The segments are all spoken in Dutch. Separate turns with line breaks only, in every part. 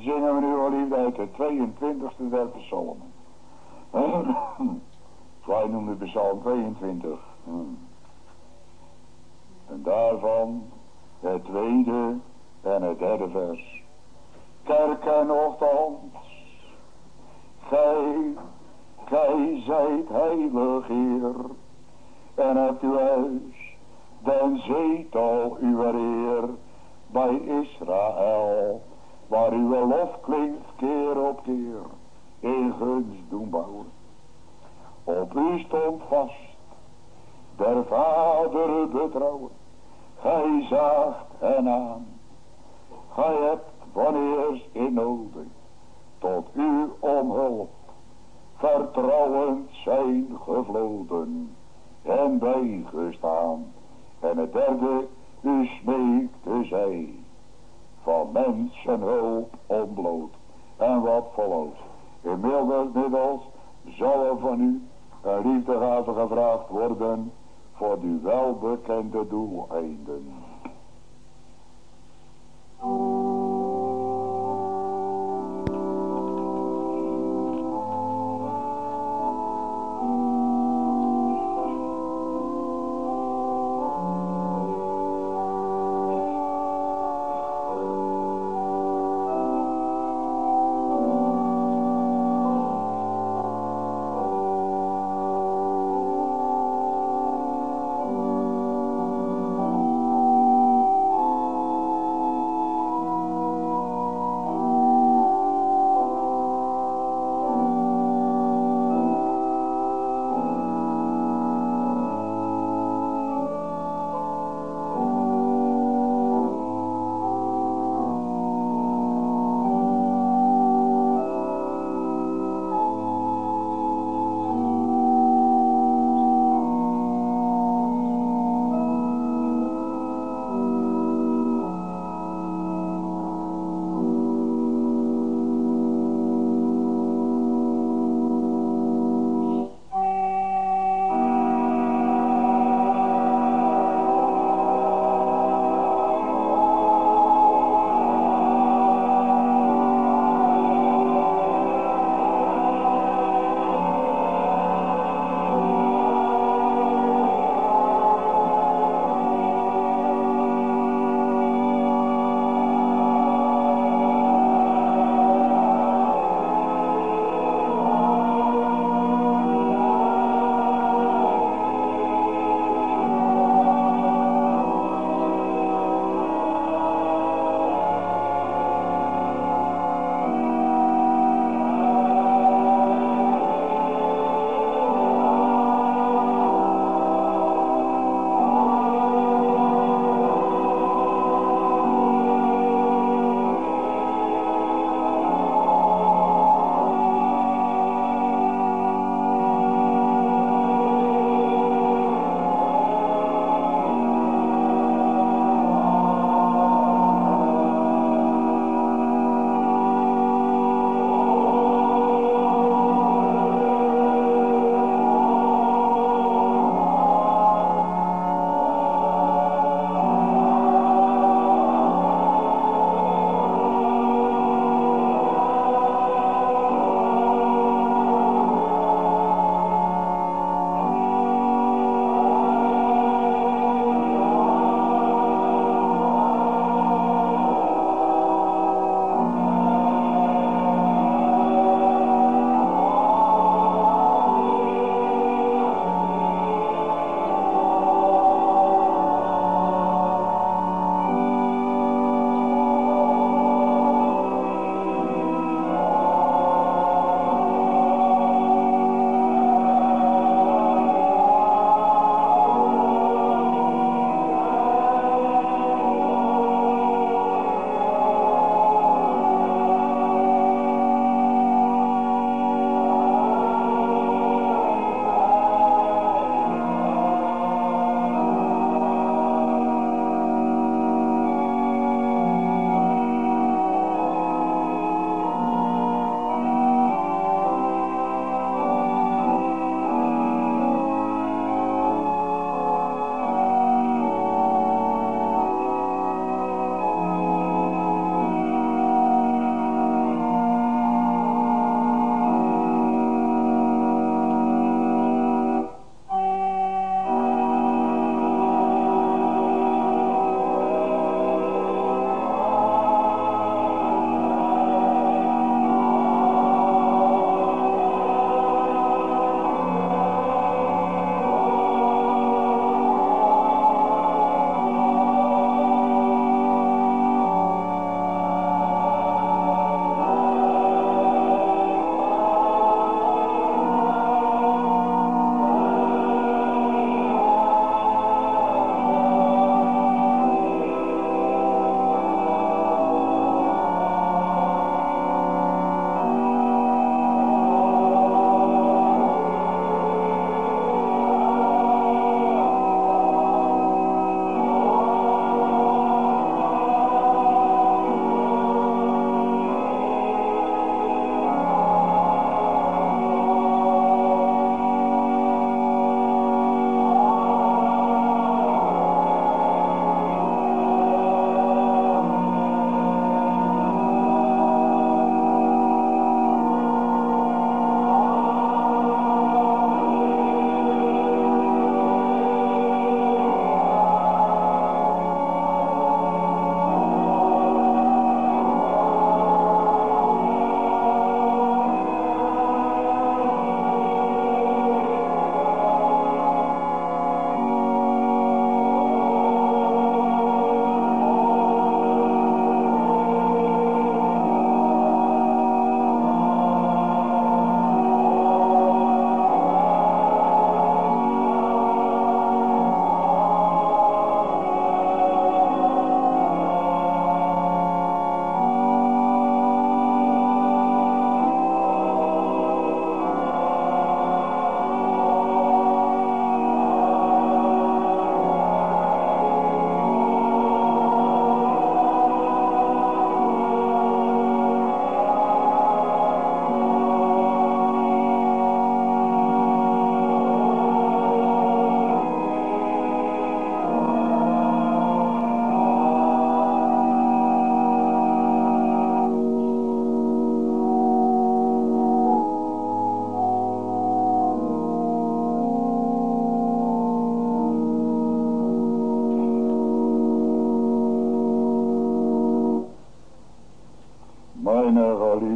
zingen we nu al uit de 22e der psalmen. Wij noemen de psalm 22. En daarvan het tweede en het derde vers. Kerken nogthans, gij, gij zijt heilig Heer, en hebt uw huis, den zetel uw eer, bij Israël, waar uw lof klinkt keer op keer, in gunst doen bouwen. Op u stond vast, der vader betrouwen, gij zaagt hen aan. Gij hebt wanneer in noden tot u om hulp, vertrouwend zijn gevloden en bijgestaan. En het derde, u smeekte zij van mensen hulp ontbloot. En wat volgt. Inmiddels zal er van u een liefdegave gevraagd worden voor uw welbekende doeleinden.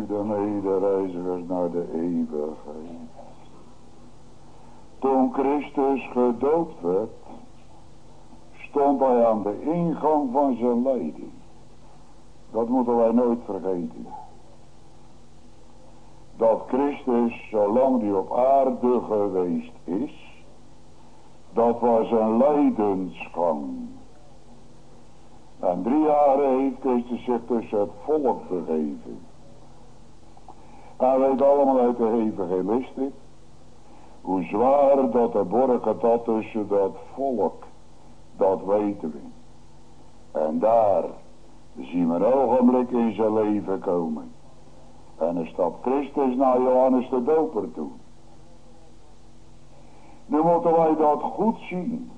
Geliefde medereizigers naar de eeuwigheid. Toen Christus gedoopt werd, stond hij aan de ingang van zijn leiding. Dat moeten wij nooit vergeten. Dat Christus, zolang hij op aarde geweest is, dat was een lijdensgang. En drie jaar heeft Christus zich tussen het volk begeven. Hij weet allemaal uit de evangelisten hoe zwaar dat de borgen dat tussen dat volk, dat weten we. En daar zien we een ogenblik in zijn leven komen. En dan stapt Christus naar Johannes de Doper toe. Nu moeten wij dat goed zien.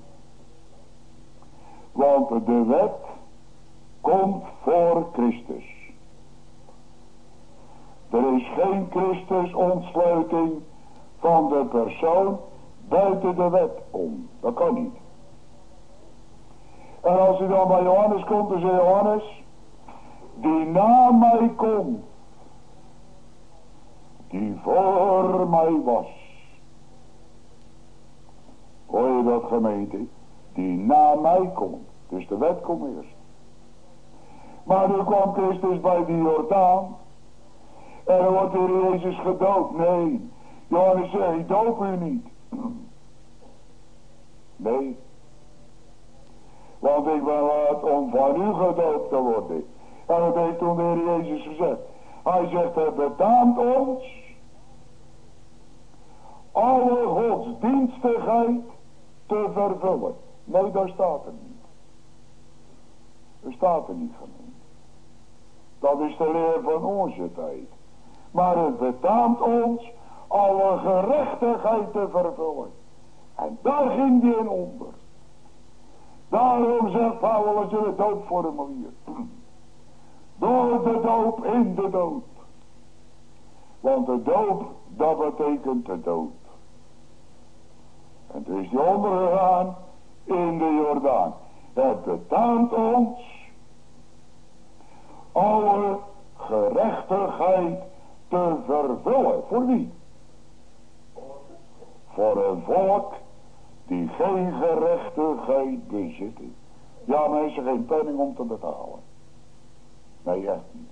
Want de wet komt voor Christus. Er is geen Christus ontsluiting van de persoon buiten de wet om. Dat kan niet. En als u dan bij Johannes komt, dan zegt Johannes, die na mij komt, die voor mij was. Hoor je dat gemeente? Die na mij komt. Dus de wet komt eerst. Maar nu kwam Christus bij die Jordaan. En dan wordt weer Jezus gedoopt. Nee. Johannes zegt, ik doop u niet. Nee. Want ik ben wat om van u gedoopt te worden. En dat heeft toen de Heer Jezus gezegd. Hij zegt, het betaamt ons alle godsdienstigheid te vervullen. Nee, daar staat er niet. Er staat er niet van. Dat is de leer van onze tijd. Maar het betaamt ons alle gerechtigheid te vervullen. En daar ging die in onder. Daarom zegt Paulus in het doopformulier. Door de doop in de dood. Want de doop, dat betekent de dood. En is die ondergegaan in de Jordaan. Het betaamt ons alle gerechtigheid te vervullen. Voor wie? Voor een volk die geen gerechtigheid bezitten. Ja, mensen, geen penning om te betalen. Nee, echt niet.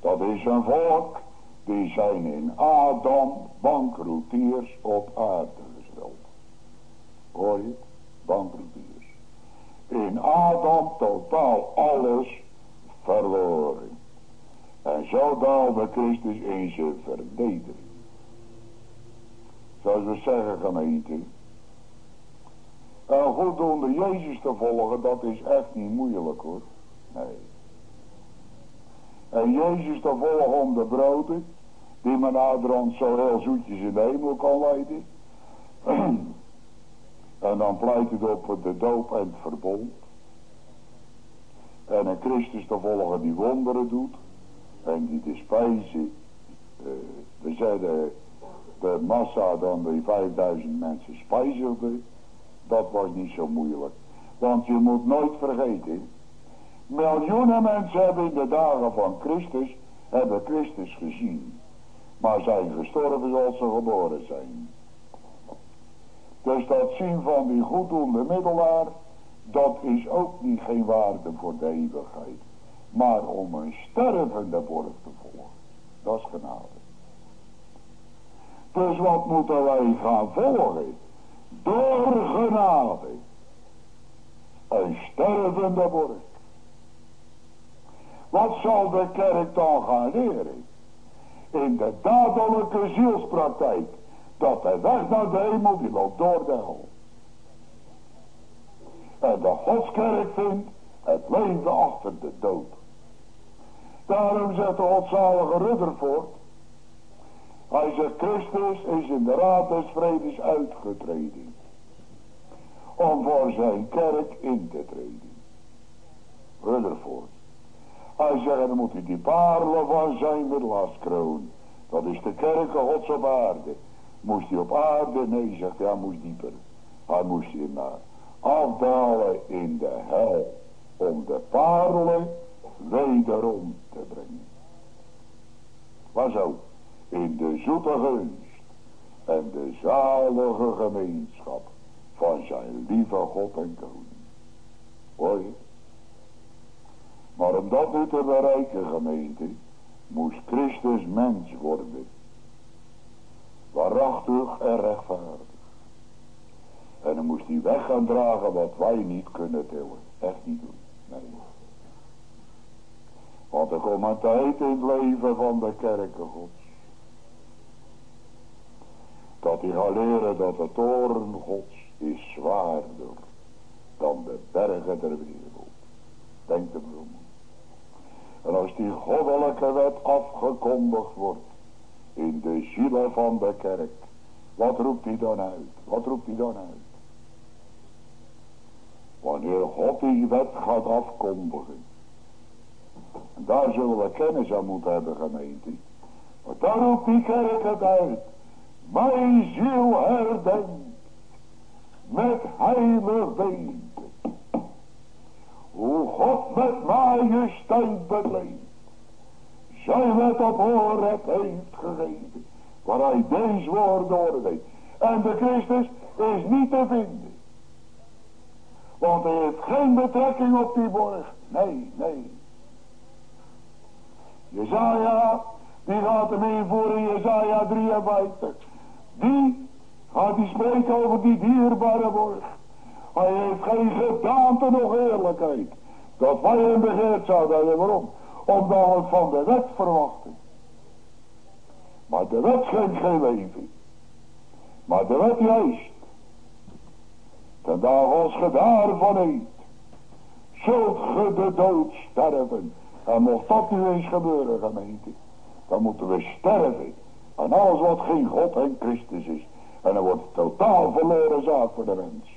Dat is een volk die zijn in Adam bankroetiers op aarde gesteld. Hoor je? Bankroetiers. In Adam totaal alles verloren. En zo daalde Christus in zijn vernedering. Zoals we zeggen gemeente. En goeddoende Jezus te volgen, dat is echt niet moeilijk hoor. Nee. En Jezus te volgen om de broden, die men naderhand zo heel zoetjes in de hemel kan leiden. en dan pleit het op de doop en het verbond. En een Christus te volgen die wonderen doet. En die de spijzen, uh, we zeiden de massa dan die 5000 mensen spijzelde. Dat was niet zo moeilijk. Want je moet nooit vergeten. Miljoenen mensen hebben in de dagen van Christus, hebben Christus gezien. Maar zijn gestorven zoals ze geboren zijn. Dus dat zien van die goeddoende middelaar, dat is ook niet geen waarde voor de eeuwigheid. Maar om een stervende borg te volgen, dat is genade. Dus wat moeten wij gaan volgen? Door genade. Een stervende borg. Wat zal de kerk dan gaan leren? In de dadelijke zielspraktijk. Dat de weg naar de hemel die loopt door de hel. En de godskerk vindt het leven achter de dood. Daarom zet de godzalige Rutherford. Hij zegt Christus is in de raad des vredes uitgetreden. Om voor zijn kerk in te treden. Rutherford. Hij zegt dan moet hij die parelen van zijn middelaarskroon. Dat is de kerk gods op aarde. Moest hij op aarde? Nee, zegt hij, hij moest dieper. Hij moest hier naar afdalen in de hel. Om de parelen wederom te brengen. ga zo. In de zoete gunst en de zalige gemeenschap van zijn lieve God en koning. Hoor? Maar om dat nu te bereiken gemeente, moest Christus mens worden. Waarachtig en rechtvaardig. En dan moest hij weg gaan dragen wat wij niet kunnen tillen. Echt niet doen. Nee. Want er komt een tijd in het leven van de kerken gods. Dat hij gaat leren dat de toren gods is zwaarder dan de bergen der wereld. Denk er om. En als die goddelijke wet afgekondigd wordt in de zielen van de kerk. Wat roept hij dan uit? Wat roept hij dan uit? Wanneer God die wet gaat afkondigen. En daar zullen we kennis aan moeten hebben gemeente. Want daar roept die kerk het. Mijn ziel herdenkt. Met heilig weten. Hoe God met majesteit bekleedt. Zijn wet op oorret heeft gegeven. Waar hij deze woorden oordeelt. En de Christus is niet te vinden. Want hij heeft geen betrekking op die borg. Nee, nee. Jezaja, die gaat hem invoeren in Jezaja 53. Die gaat die spreken over die dierbare borg. Hij heeft geen gedaante nog eerlijkheid. Dat wij hem begeerd zouden hebben. Waarom? Omdat we van de wet verwachten. Maar de wet schenkt geen leven. Maar de wet juist. Ten dag als ge daarvan eet. Zult ge de dood sterven. En mocht dat nu eens gebeuren gemeente. Dan moeten we sterven. Aan alles wat geen God en Christus is. En dan wordt het totaal verloren zaak voor de mens.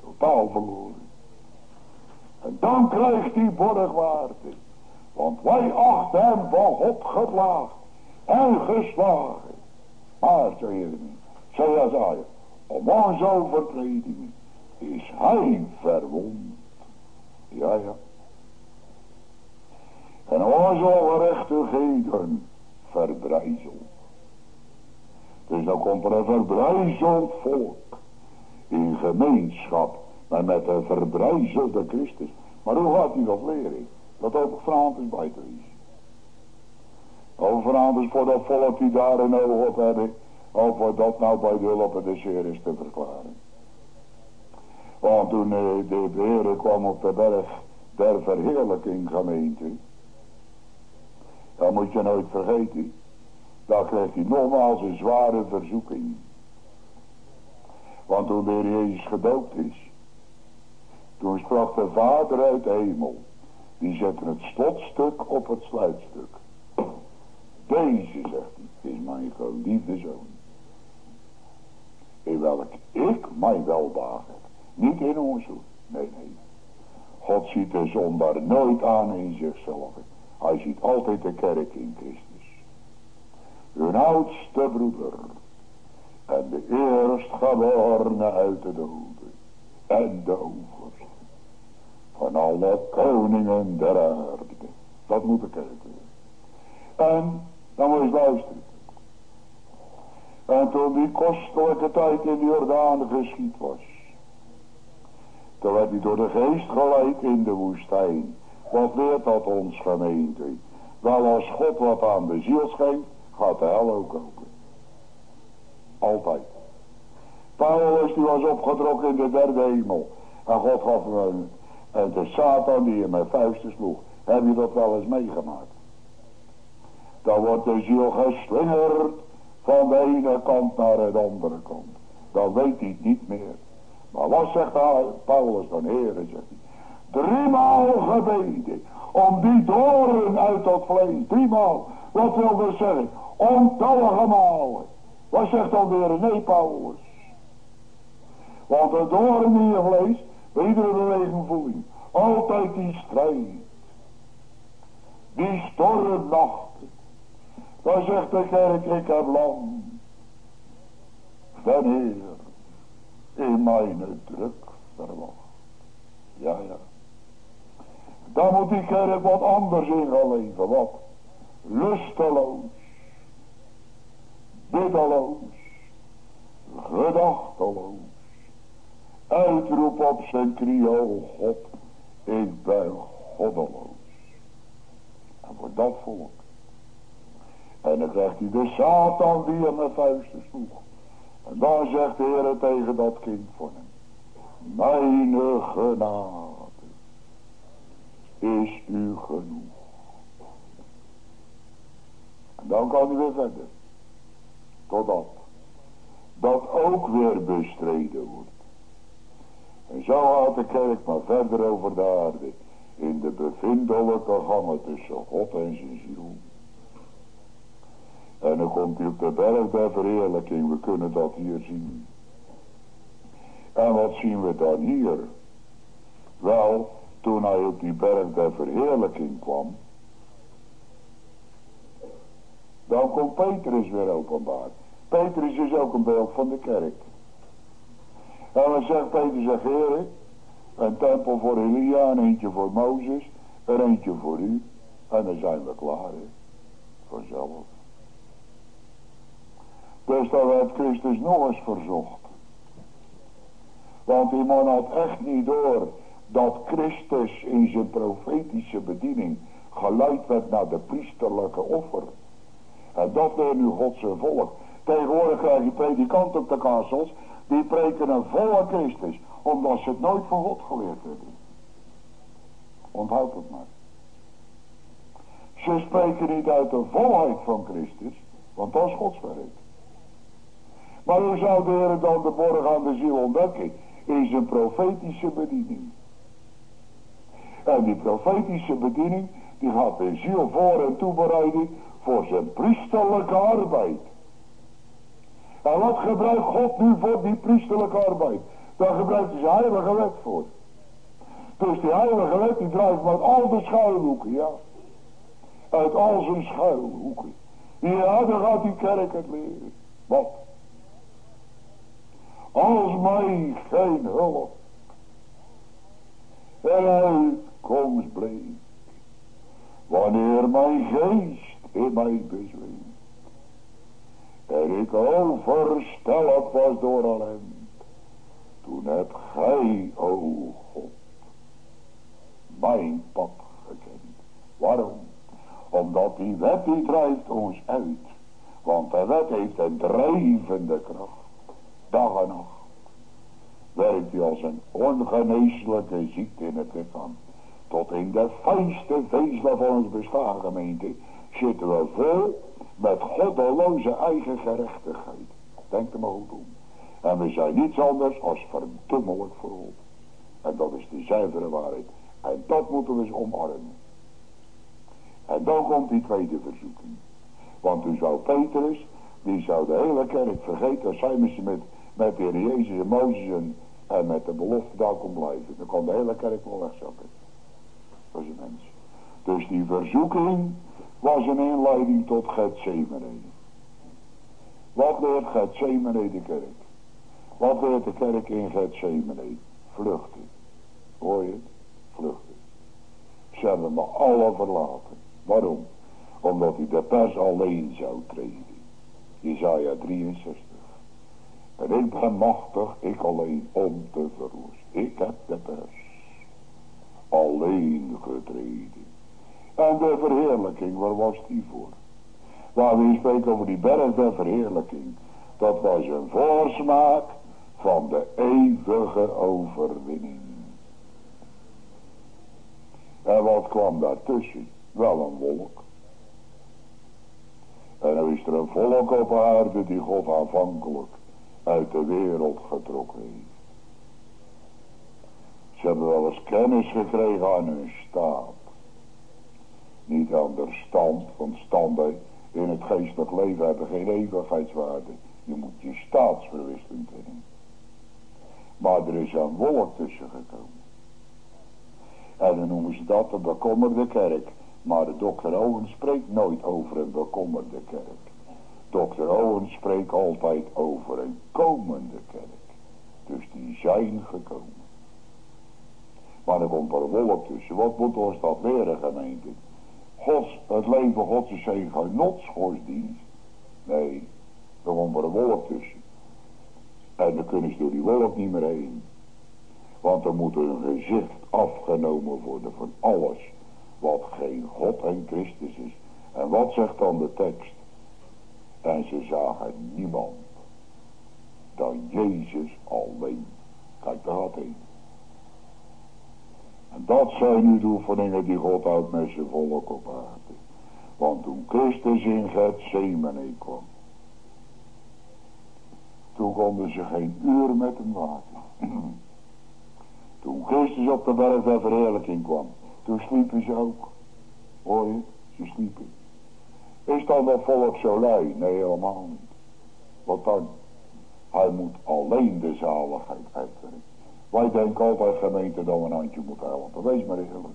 Totaal verloren. En dan krijgt hij borgwaarde. Want wij achten hem van God geplaagd en geslagen. Maar, zei Jeremie, zei Azaja, om onze overtredingen is hij verwond. Ja, ja. En onze ongerechtigheden verbrijzeld. Dus dan komt er een verbrijzeld volk in gemeenschap, maar met een verbrijzelde Christus. Maar hoe gaat hij dat leren? Dat ook vanavond is bij te wezen. Over voor dat volk die daar een oog op hebben. Of wat dat nou bij de hulp en de zeer is te verklaren. Want toen eh, de Heer kwam op de berg der verheerlijking gemeente. Dan moet je nooit vergeten. Dan krijgt hij nogmaals een zware verzoeking. Want toen de Heer Jezus gedoopt is. Toen sprak de Vader uit de hemel. Die zetten het slotstuk op het sluitstuk. Deze, zegt hij, is mijn geliefde zoon. In welk ik mij welbaag heb. Niet in ons Nee, nee. God ziet de zondaar nooit aan in zichzelf. Hij ziet altijd de kerk in Christus. Hun oudste broeder. En de eerstgeborene uit de doden. En de overste. Van alle koningen der aarde. Dat moet de kerk. En dan moet je eens luisteren. En toen die kostelijke tijd in de Jordaan geschied was. Toen werd hij door de geest geleid in de woestijn. Wat leert dat ons gemeente? Wel als God wat aan de ziel schenkt, gaat de hel ook open. Altijd. Paulus die was opgetrokken in de derde hemel. En God gaf hem een, en de Satan die hem met vuisten sloeg. Heb je dat wel eens meegemaakt? Dan wordt de ziel geslingerd van de ene kant naar de andere kant. Dan weet hij het niet meer. Maar wat zegt Paulus dan, heren, zegt hij. Driemaal gebeden om die doren uit dat vlees. Driemaal. Wat wil dat zeggen? Ontallige malen. Wat zegt dan weer? Nee, Paulus. Want de doren in je vlees, bij iedere beweging voel je. Altijd die strijd. Die stormnachten. Dan zegt de kerk, ik heb lang. Wanneer in mijn druk verwacht. Ja, ja. Dan moet die kerk wat anders in gaan leven. Wat? Lusteloos. biddeloos, gedachteloos, uitroep op zijn knieën, God, ik ben goddeloos. En voor dat volk. En dan krijgt hij de Satan die hem met vuisten sloeg. En dan zegt de Heer tegen dat kind voor hem. Mijn genade is u genoeg. En dan kan hij weer verder. Totdat dat ook weer bestreden wordt. En zo gaat de kerk maar verder over de aarde. In de bevindelijke gangen tussen God en zijn ziel. En dan komt hij op de berg der verheerlijking. We kunnen dat hier zien. En wat zien we dan hier? Wel, toen hij op die berg der verheerlijking kwam. Dan komt Petrus weer openbaar. Petrus is ook een beeld van de kerk. En dan zegt Petrus, zegt Heer, een tempel voor Elia, een eentje voor Mozes, een eentje voor u. En dan zijn we klaar, he. vanzelf. Dus dan werd Christus nog eens verzocht. Want die man had echt niet door dat Christus in zijn profetische bediening geleid werd naar de priesterlijke offer. En dat deed nu Gods volk. Tegenwoordig krijg je predikant op de kastels, die preken een volle Christus, omdat ze het nooit van God geleerd hebben. Onthoud het maar. Ze spreken niet uit de volheid van Christus, want dat is Gods werk. Maar hoe zou de Heer dan de borg aan de ziel ontdekken? In zijn profetische bediening. En die profetische bediening, die gaat de ziel voor en toebereiden voor zijn priesterlijke arbeid. En wat gebruikt God nu voor die priesterlijke arbeid? Daar gebruikt hij zijn heilige wet voor. Dus die heilige wet die drijft met al de schuilhoeken, ja. Uit al zijn schuilhoeken. Ja, dan gaat die kerk het leren. Wat? Als mij geen hulp en uitkomst bleek. Wanneer mijn geest in mij bezweet. En ik oversteld was door ellende. Toen hebt gij, o God, mijn pad gekend. Waarom? Omdat die wet die drijft ons uit. Want de wet heeft een drijvende kracht. Dag en nacht. Werkt hij als een ongeneeslijke ziekte in het lichaam. Tot in de fijnste vezelen van ons bestaan gemeente zitten we vol met goddeloze eigen gerechtigheid. Denk er maar goed om. En we zijn niets anders als verdommelijk verrot. En dat is de zuivere waarheid. En dat moeten we eens omarmen. En dan komt die tweede verzoeking. Want toen zou Petrus, die zou de hele kerk vergeten, zijn ze met, met de Heer Jezus en Mozes en, en met de belofte daar kon blijven. Dan kon de hele kerk wel wegzakken. Dus die verzoeking was een inleiding tot Gethsemane. Wat leert Gethsemane de kerk? Wat leert de kerk in Gethsemane? Vluchten. Hoor je het? Vluchten. Ze hebben me alle verlaten. Waarom? Omdat hij de pers alleen zou treden. Isaiah 63. En ik ben machtig, ik alleen, om te verlossen. Ik heb de pers alleen getreden. En de verheerlijking, waar was die voor? Waar we spreken over die berg der verheerlijking. Dat was een voorsmaak van de eeuwige overwinning. En wat kwam daartussen? Wel een wolk. En dan is er een volk op aarde die God aanvankelijk uit de wereld getrokken heeft. Ze hebben wel eens kennis gekregen aan hun staat. Niet aan de stand, want standen in het geestelijk leven hebben geen eeuwigheidswaarde. Je moet je staatsverwisseling kennen. Maar er is een wolk tussen gekomen. En dan noemen ze dat de bekommerde kerk. Maar de dokter Owen spreekt nooit over een bekommerde kerk. Dokter Owen spreekt altijd over een komende kerk. Dus die zijn gekomen. Maar er komt er wolk tussen. Wat moet ons dat leren gemeente? Gods, het leven Gods is geen genotsgodsdienst. Nee, Dan komt er een wolk tussen. En dan kunnen ze door die wolk niet meer heen. Want er moet een gezicht afgenomen worden van alles wat geen God en Christus is. En wat zegt dan de tekst? En ze zagen niemand dan Jezus alleen. Kijk, daar hij. En dat zijn nu de oefeningen die God houdt met zijn volk op aarde. Want toen Christus in Gethsemane kwam. Toen konden ze geen uur met hem waken. Toen Christus op de berg der verheerlijking kwam. Toen sliepen ze ook. Hoor je? Ze sliepen. Is dan dat volk zo lui? Nee, helemaal niet. Wat dan? Hij moet alleen de zaligheid uitwerken. Wij denken altijd gemeente dat we een handje moeten helpen. Wees maar eerlijk.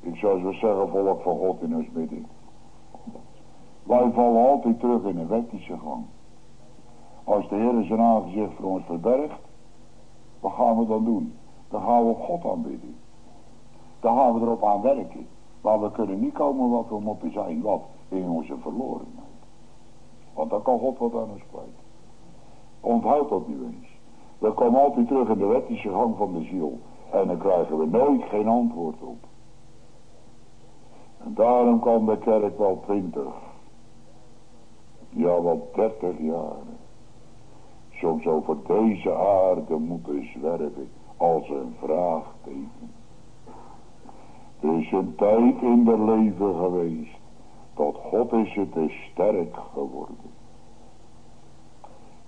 Ik zou zo zeggen, volk van God in ons midden. Wij vallen altijd terug in een wettische gang. Als de Heer zijn aangezicht voor ons verbergt, wat gaan we dan doen? Dan gaan we God aanbidden. Dan gaan we erop aan werken. Maar we kunnen niet komen wat we moeten zijn, wat in onze verlorenheid. Want dan kan God wat aan ons kwijt. Onthoud dat nu eens. We komen altijd terug in de wettische gang van de ziel. En dan krijgen we nooit geen antwoord op. En daarom kan de kerk wel twintig. Ja, wel dertig jaar. Soms over deze aarde moeten zwerven als een vraagteken. Er is een tijd in de leven geweest. Tot God is het te sterk geworden.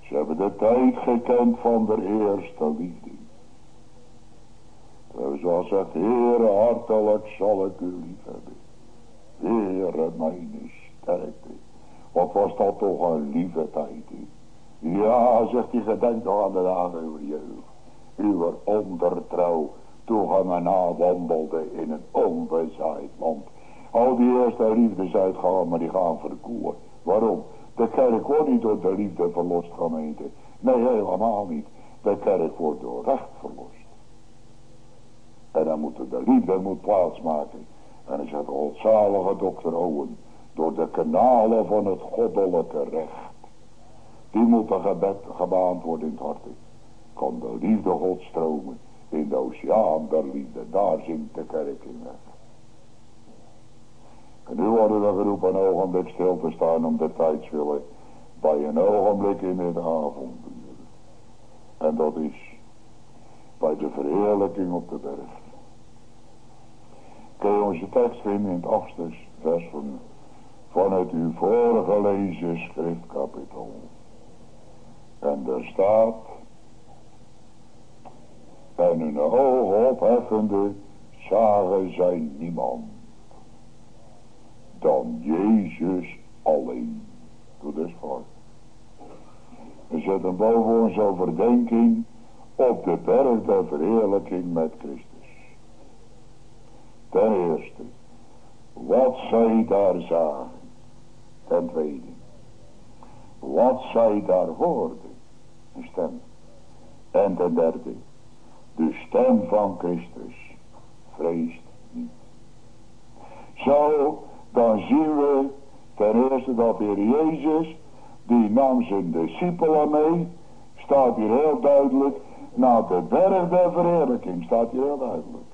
Ze hebben de tijd gekend van de eerste liefde. Zoals zegt, Heere, hartelijk zal ik u lief hebben. Heere, mijn sterkte. Wat was dat toch een lieve tijd. Ja, zegt hij, gedenk nog aan de dagen uw jeugd. Uw ondertrouw toegangen na wandelde in een onbezaaid land. Al die eerste liefdes uitgaan, maar die gaan verkoelen. Waarom? De kerk wordt niet door de liefde verlost, gemeente. Nee, helemaal niet. De kerk wordt door recht verlost. En dan moet de liefde moet plaatsmaken. En dan zegt godzalige dokter Owen. Door de kanalen van het goddelijke recht. Die moeten gebed, gebaand worden in het hart. Kan de liefde God stromen. In de oceaan der liefde. Daar zingt de kerk in weg. En nu worden we geroepen een ogenblik stil te staan om de tijdswille bij een ogenblik in het avonduur. En dat is bij de verheerlijking op de berg. Kun je onze tekst vinden in het achtste vers van, van het u voorgelezen schriftkapitel. En daar staat, en hun oog opheffende zagen zij niemand dan Jezus alleen. Doe dus voor. We zetten boven onze overdenking op de berg der verheerlijking met Christus. Ten eerste, wat zij daar zagen. Ten tweede, wat zij daar hoorden. Een stem. En ten derde, de stem van Christus. Vreest niet. Zo dan zien we ten eerste dat de Heer Jezus, die nam zijn discipelen mee, staat hier heel duidelijk, naar de berg der verheerlijking, staat hier heel duidelijk.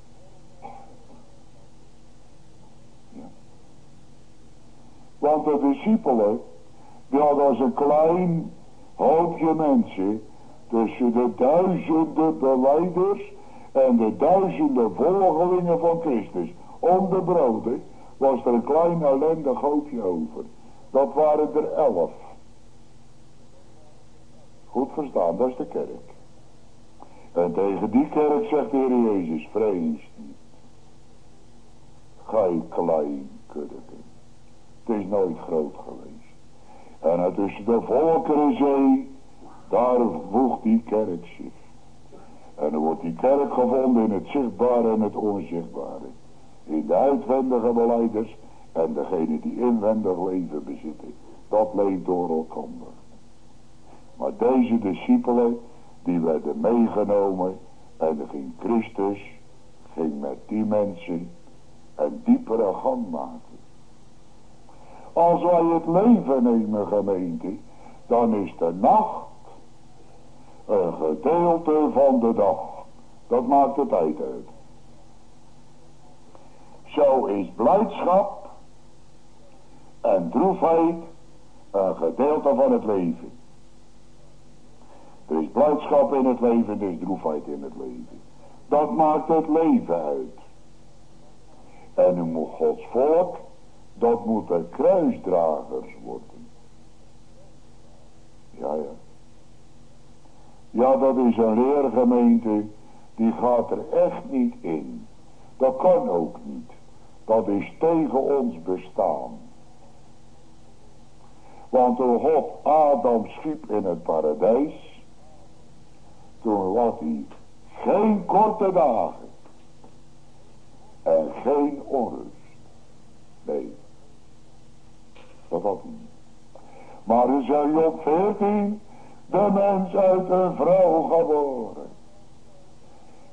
Want de discipelen, die hadden als een klein hoopje mensen, tussen de duizenden beleiders en de duizenden volgelingen van Christus, om de broden, was er een klein ellendig hoopje over. Dat waren er elf. Goed verstaan, dat is de kerk. En tegen die kerk zegt de Heer Jezus, vrees niet. Gij klein kuddeke. Het is nooit groot geweest. En tussen de volkeren zee, daar voegt die kerk zich. En dan wordt die kerk gevonden in het zichtbare en het onzichtbare in de uitwendige beleiders en degene die inwendig leven bezitten. Dat leeft door elkaar. Maar deze discipelen, die werden meegenomen en er ging Christus, ging met die mensen een diepere gang maken. Als wij het leven nemen gemeente, dan is de nacht een gedeelte van de dag. Dat maakt de tijd uit. Zo is blijdschap en droefheid een gedeelte van het leven. Er is blijdschap in het leven, er is droefheid in het leven. Dat maakt het leven uit. En nu moet Gods volk, dat moeten kruisdragers worden. Ja, ja. Ja, dat is een leergemeente, die gaat er echt niet in. Dat kan ook niet. Dat is tegen ons bestaan. Want toen God Adam schiep in het paradijs, toen had hij geen korte dagen en geen onrust. Nee, dat had hij. Maar in zijn Job 14, de mens uit een vrouw geboren,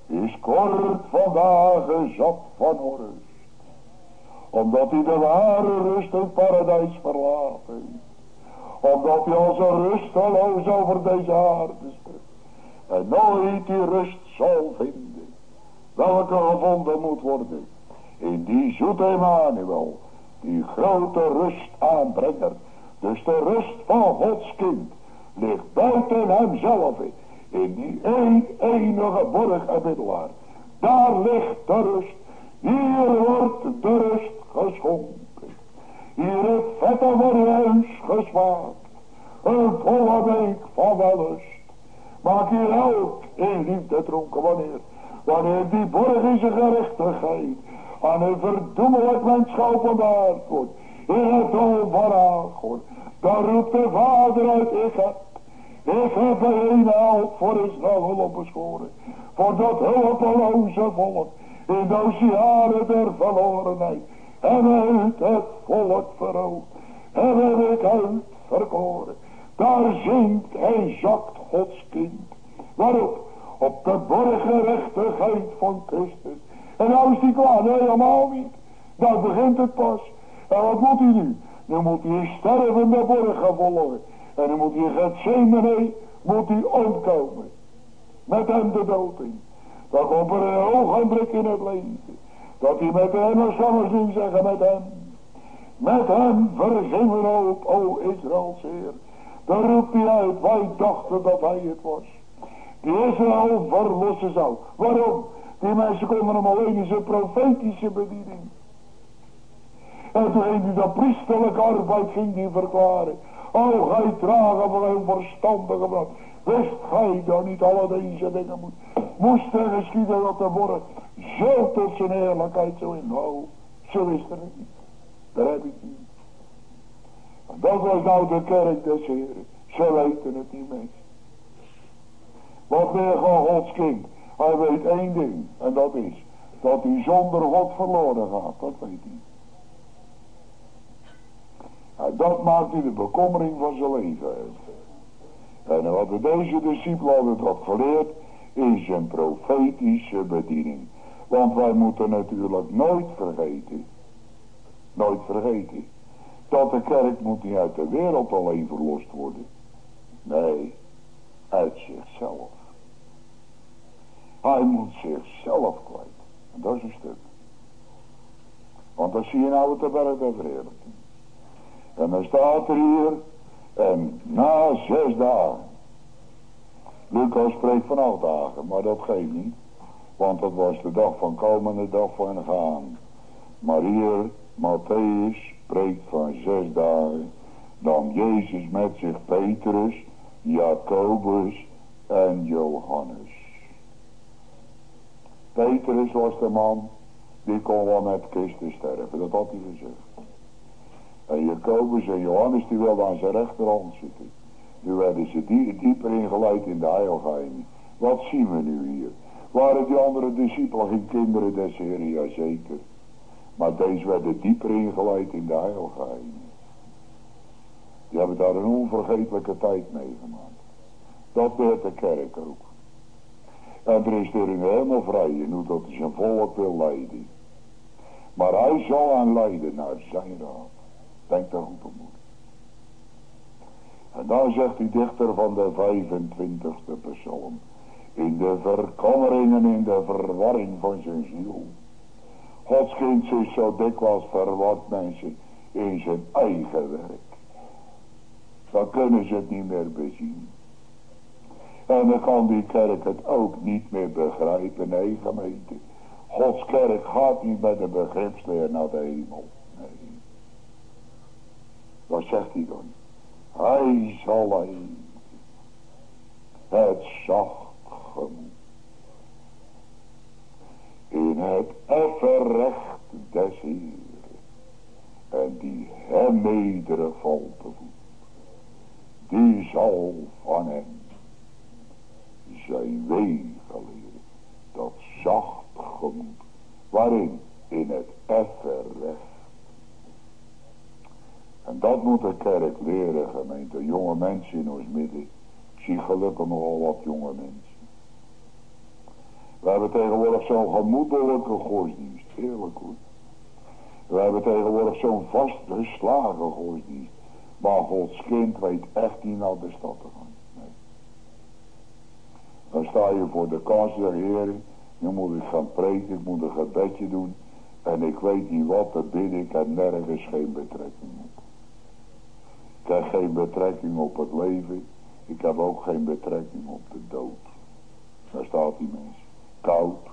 is kort vandaag zat van onrust omdat hij de ware rust in paradijs verlaten omdat hij een rusteloos over deze aarde spreekt. En nooit die rust zal vinden. Welke gevonden moet worden. In die zoete Emmanuel. Die grote rust aanbrenger. Dus de rust van Gods kind. Ligt buiten hemzelf. In die een enige borg en middelaar. Daar ligt de rust. Hier wordt de rust geschonken. Hier het vette huis gesmaakt. Een volle week van wellust. Maak hier elk in liefde dronken wanneer. Wanneer die borg zijn gerechtigheid aan een verdoemelijk mens geopenbaard wordt. In het doel van aangoed. Dan roept de vader uit, ik heb. Ik heb de ene help voor Israël hulp beschoren. Voor dat hulpeloze volk. In de oceanen der verlorenheid en uit het volk. En heb ik uitverkoren. Daar zingt en zakt Gods kind. Waarop? Op de borgerrechtigheid van Christus. En nou is die klaar. Nee, helemaal niet. Daar begint het pas. En wat moet hij nu? Nu moet hij stervende borgen volgen. En dan moet hij Gethsemane, moet hij omkomen. Met hem de dood in. Dan komt er een ogenblik in het leven. Dat hij met hem zal zien zeggen met hem. Met hem vergingen op, o Israëls Heer. Dan roept hij uit, wij dachten dat hij het was. Die Israël verlossen zou. Waarom? Die mensen konden hem alleen in zijn profetische bediening. En toen ging hij dat priesterlijke arbeid ging die verklaren. O, gij dragen van een verstandige man. Wist gij dan niet alle deze dingen moet. Moest er geschieden dat de borg zo tot zijn eerlijkheid zo in. Nou, zo is er niet. Daar heb ik niet. Dat was nou de kerk des Heren. Ze weten het niet meer. Wat meer Gods kind. Hij weet één ding. En dat is. Dat hij zonder God verloren gaat. Dat weet hij. En dat maakt hij de bekommering van zijn leven. En wat deze discipelen hadden dat geleerd. Is een profetische bediening. Want wij moeten natuurlijk nooit vergeten. Nooit vergeten. Dat de kerk moet niet uit de wereld alleen verlost worden. Nee, uit zichzelf. Hij moet zichzelf kwijt. En dat is een stuk. Want dan zie je nou de berg der En dan staat er hier, en na zes dagen. Lucas spreekt van acht dagen, maar dat geeft niet. Want dat was de dag van komen de dag van gaan. Maar hier, Matthäus spreekt van zes dagen. Dan Jezus met zich Petrus, Jacobus en Johannes. Petrus was de man, die kon wel met Christus sterven. Dat had hij gezegd. En Jacobus en Johannes, die wilden aan zijn rechterhand zitten. Nu werden ze dieper ingeleid in de heilgeheim. Wat zien we nu hier? Waren die andere discipelen geen kinderen des Heren? Jazeker. Maar deze werden dieper ingeleid in de heilgeheim. Die hebben daar een onvergetelijke tijd meegemaakt. Dat werd de kerk ook. En er is er helemaal vrij in hoe dat zijn volk wil leiden. Maar hij zal aan leiden naar zijn raad. Denk daar goed op. En dan zegt die dichter van de 25ste psalm. In de verkommering en in de verwarring van zijn ziel. Gods kind is zo dikwijls verward mensen in zijn eigen werk. Dan kunnen ze het niet meer bezien. En dan kan die kerk het ook niet meer begrijpen, nee gemeente. Gods kerk gaat niet met de begripsleer naar de hemel. Nee. Wat zegt hij dan? Hij zal hij het zacht in het effen recht des Heeren en die hem nederig valt die zal van hem zijn wegen leren, dat zacht gemoed, waarin in het effen recht. En dat moet de kerk leren, gemeente, jonge mensen in ons midden. Ik zie gelukkig nogal wat jonge mensen. We hebben tegenwoordig zo'n gemoedelijke godsdienst, heerlijk goed. We hebben tegenwoordig zo'n vastgeslagen godsdienst. Maar Gods kind weet echt niet naar de stad te gaan. Dan sta je voor de kans heren. Nu moet ik gaan preken, ik moet een gebedje doen. En ik weet niet wat, dan bid ik en nergens geen betrekking op. Ik heb geen betrekking op het leven. Ik heb ook geen betrekking op de dood. Daar staat die mens. Koud.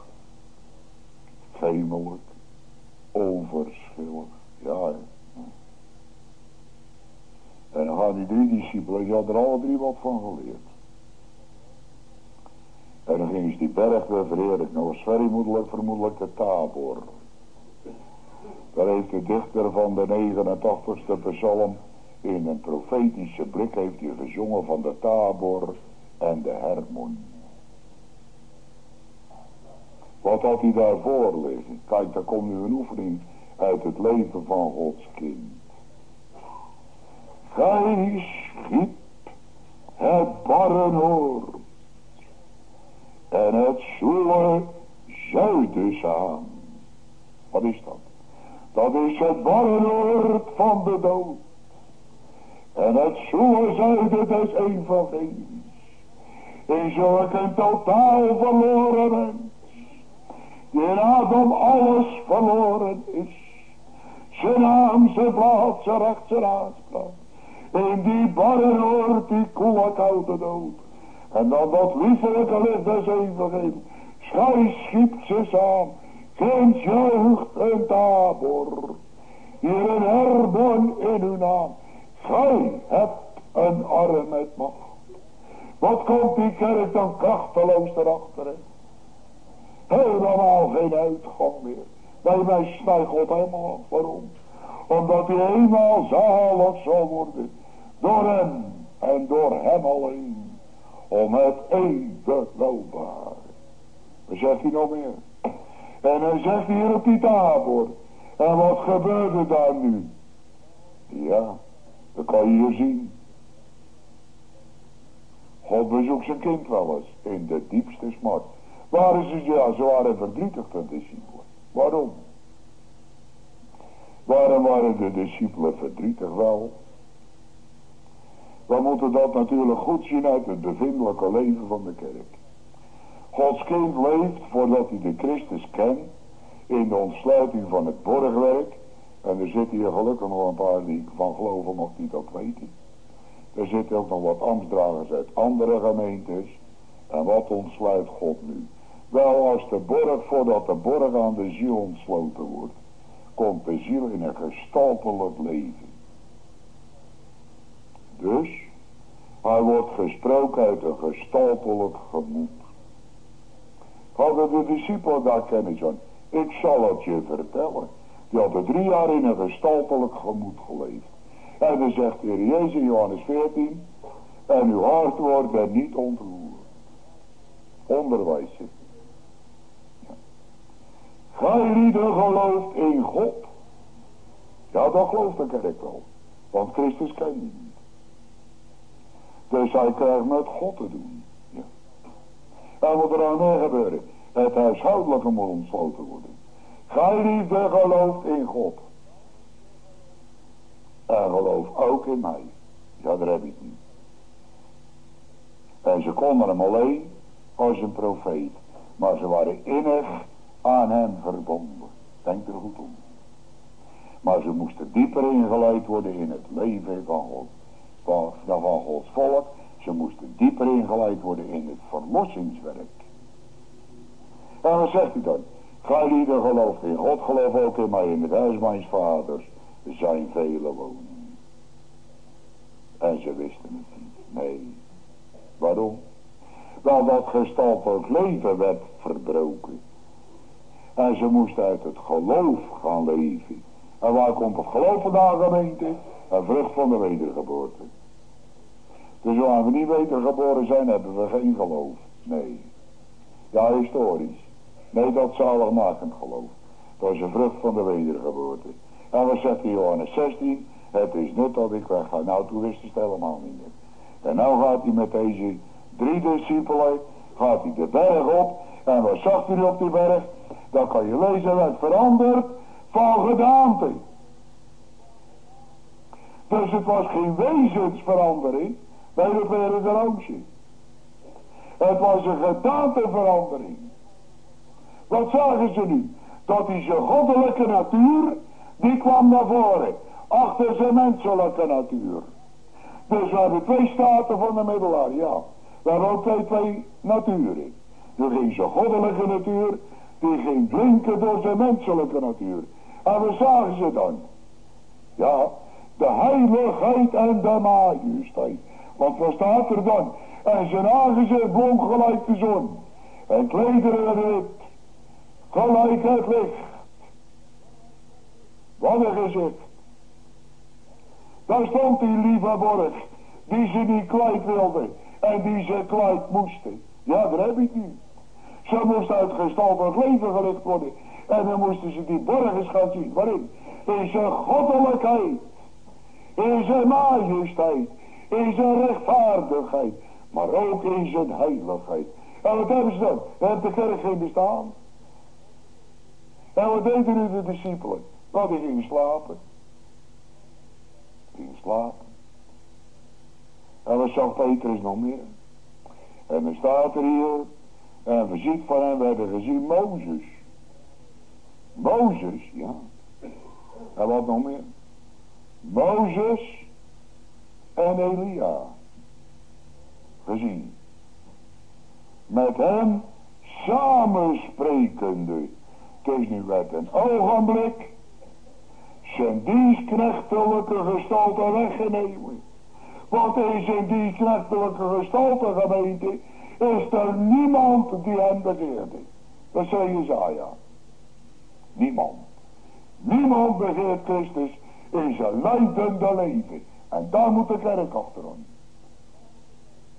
Gemelijk. Onverschillig. Ja. En dan gaan die drie discipelen, die hadden er alle drie wat van geleerd. En dan gingen ze die berg weer verheerlijk. Nou was vermoedelijk, vermoedelijk de Tabor. Daar heeft de dichter van de 89ste psalm in een profetische blik heeft hij gezongen van de Tabor en de Hermon. Wat had hij daarvoor liggen? Kijk, daar komt nu een oefening uit het leven van Gods kind. Gij schiep het barrenoord en het zoele zuiden aan. Wat is dat? Dat is het barrenoord van de dood. En het zoele zuiden des evangelies. In zulke totaal verloren. Die Adam alles verloren is. Zijn naam, zijn plaats, zijn recht, zijn aanspraak. In die barrenoord, die koele koude dood. En dan dat liefelijke licht des evangelie. Schij schiept ze samen. Geen jeugd een tabor. Hier een herborn in uw naam. Gij hebt een arm met macht. Wat komt die kerk dan krachteloos erachter? Helemaal geen uitgang meer. Bij mij God helemaal af. Waarom? Omdat hij eenmaal zalig zal worden. Door hem en door hem alleen om het eeuwig loopbaar. Wat zegt hij nog meer? En hij zegt hier op die tabor. En wat gebeurde daar nu? Ja, dat kan je hier zien. God bezoekt zijn kind wel eens in de diepste smart. Waren ze, ja, ze waren verdrietig, de discipelen. Waarom? Waarom waren de discipelen verdrietig wel? We moeten dat natuurlijk goed zien uit het bevindelijke leven van de kerk. Gods kind leeft voordat hij de Christus kent in de ontsluiting van het borgwerk. En er zitten hier gelukkig nog een paar die van geloven nog niet dat weten. Er zitten ook nog wat ambtsdragers uit andere gemeentes. En wat ontsluit God nu? Wel, als de borg, voordat de borg aan de ziel ontsloten wordt, komt de ziel in een gestaltelijk leven. Dus, hij wordt gesproken uit een gestaltelijk gemoed. Hadden de discipelen daar kennis van? Ik zal het je vertellen. Die hadden drie jaar in een gestaltelijk gemoed geleefd. En dan zegt de Jezus in Johannes 14. En uw hart wordt er niet ontroerd. Onderwijs zit. Gij lieden gelooft in God. Ja, dat gelooft de kerk wel. Want Christus kent niet. Dus hij krijgt met God te doen. Ja. En wat er aan gebeuren? Het huishoudelijke moet ontsloten worden. Gij liefde gelooft in God. En geloof ook in mij. Ja, daar heb ik niet. En ze konden hem alleen als een profeet. Maar ze waren innig aan hem verbonden. Denk er goed om. Maar ze moesten dieper ingeleid worden in het leven van God. Van, van Gods volk. Ze moesten dieper ingeleid worden in het verlossingswerk. En wat zegt hij dan? Ga lieden gelooft in God, geloof ook in mij, in het huis mijn vaders zijn vele woningen. En ze wisten het niet. Nee. Waarom? Wel dat gestaltelijk leven werd verbroken. En ze moesten uit het geloof gaan leven. En waar komt het geloof vandaan gemeente? Een vrucht van de wedergeboorte. Dus zolang we niet wedergeboren zijn, hebben we geen geloof. Nee. Ja, historisch. Nee, dat zaligmakend geloof. Dat is een vrucht van de wedergeboorte. En wat zegt in Johannes 16? Het is nut dat ik wegga. Nou, toen wist hij het helemaal niet meer. En nou gaat hij met deze drie discipelen, gaat hij de berg op. En wat zag hij op die berg? Dan kan je lezen, werd veranderd van gedaante. Dus het was geen wezensverandering. bij de waren er ook Het was een gedaanteverandering. Wat zagen ze nu? Dat die zijn goddelijke natuur, die kwam naar voren. Achter zijn menselijke natuur. Dus we hebben twee staten van de middelaar, ja. We hebben ook twee, twee naturen. Er ging zijn goddelijke natuur, die ging blinken door zijn menselijke natuur. En we zagen ze dan? Ja, de heiligheid en de majesteit. Want wat staat er dan? En zijn aangezicht blonk gelijk de zon. En klederen wit. Gelijk het licht. Wat een gezicht. Daar stond die lieve borg. Die ze niet kwijt wilde. En die ze kwijt moesten. Ja, daar heb ik niet. Ze moest uit gestaltelijk leven gelicht worden. En dan moesten ze die borg eens gaan zien. Waarin? In zijn goddelijkheid. In zijn majesteit. In zijn rechtvaardigheid. Maar ook in zijn heiligheid. En wat hebben ze dan? Heeft de kerk geen bestaan? En wat deden nu de discipelen? Nou, die gingen slapen. Die gingen slapen. En wat zag Petrus nog meer? En dan staat er hier, en we zien van hem, we hebben gezien Mozes. Mozes, ja. En wat nog meer? Mozes en Elia. Gezien. Met hem samensprekende is nu werd een ogenblik zijn dienstknechtelijke gestalte weggenomen. Want in zijn dienstknechtelijke gestalte gemeente is er niemand die hem begeerde. Dat zei Jezaja. Niemand. Niemand begeert Christus in zijn leidende leven. En daar moet de kerk achterom.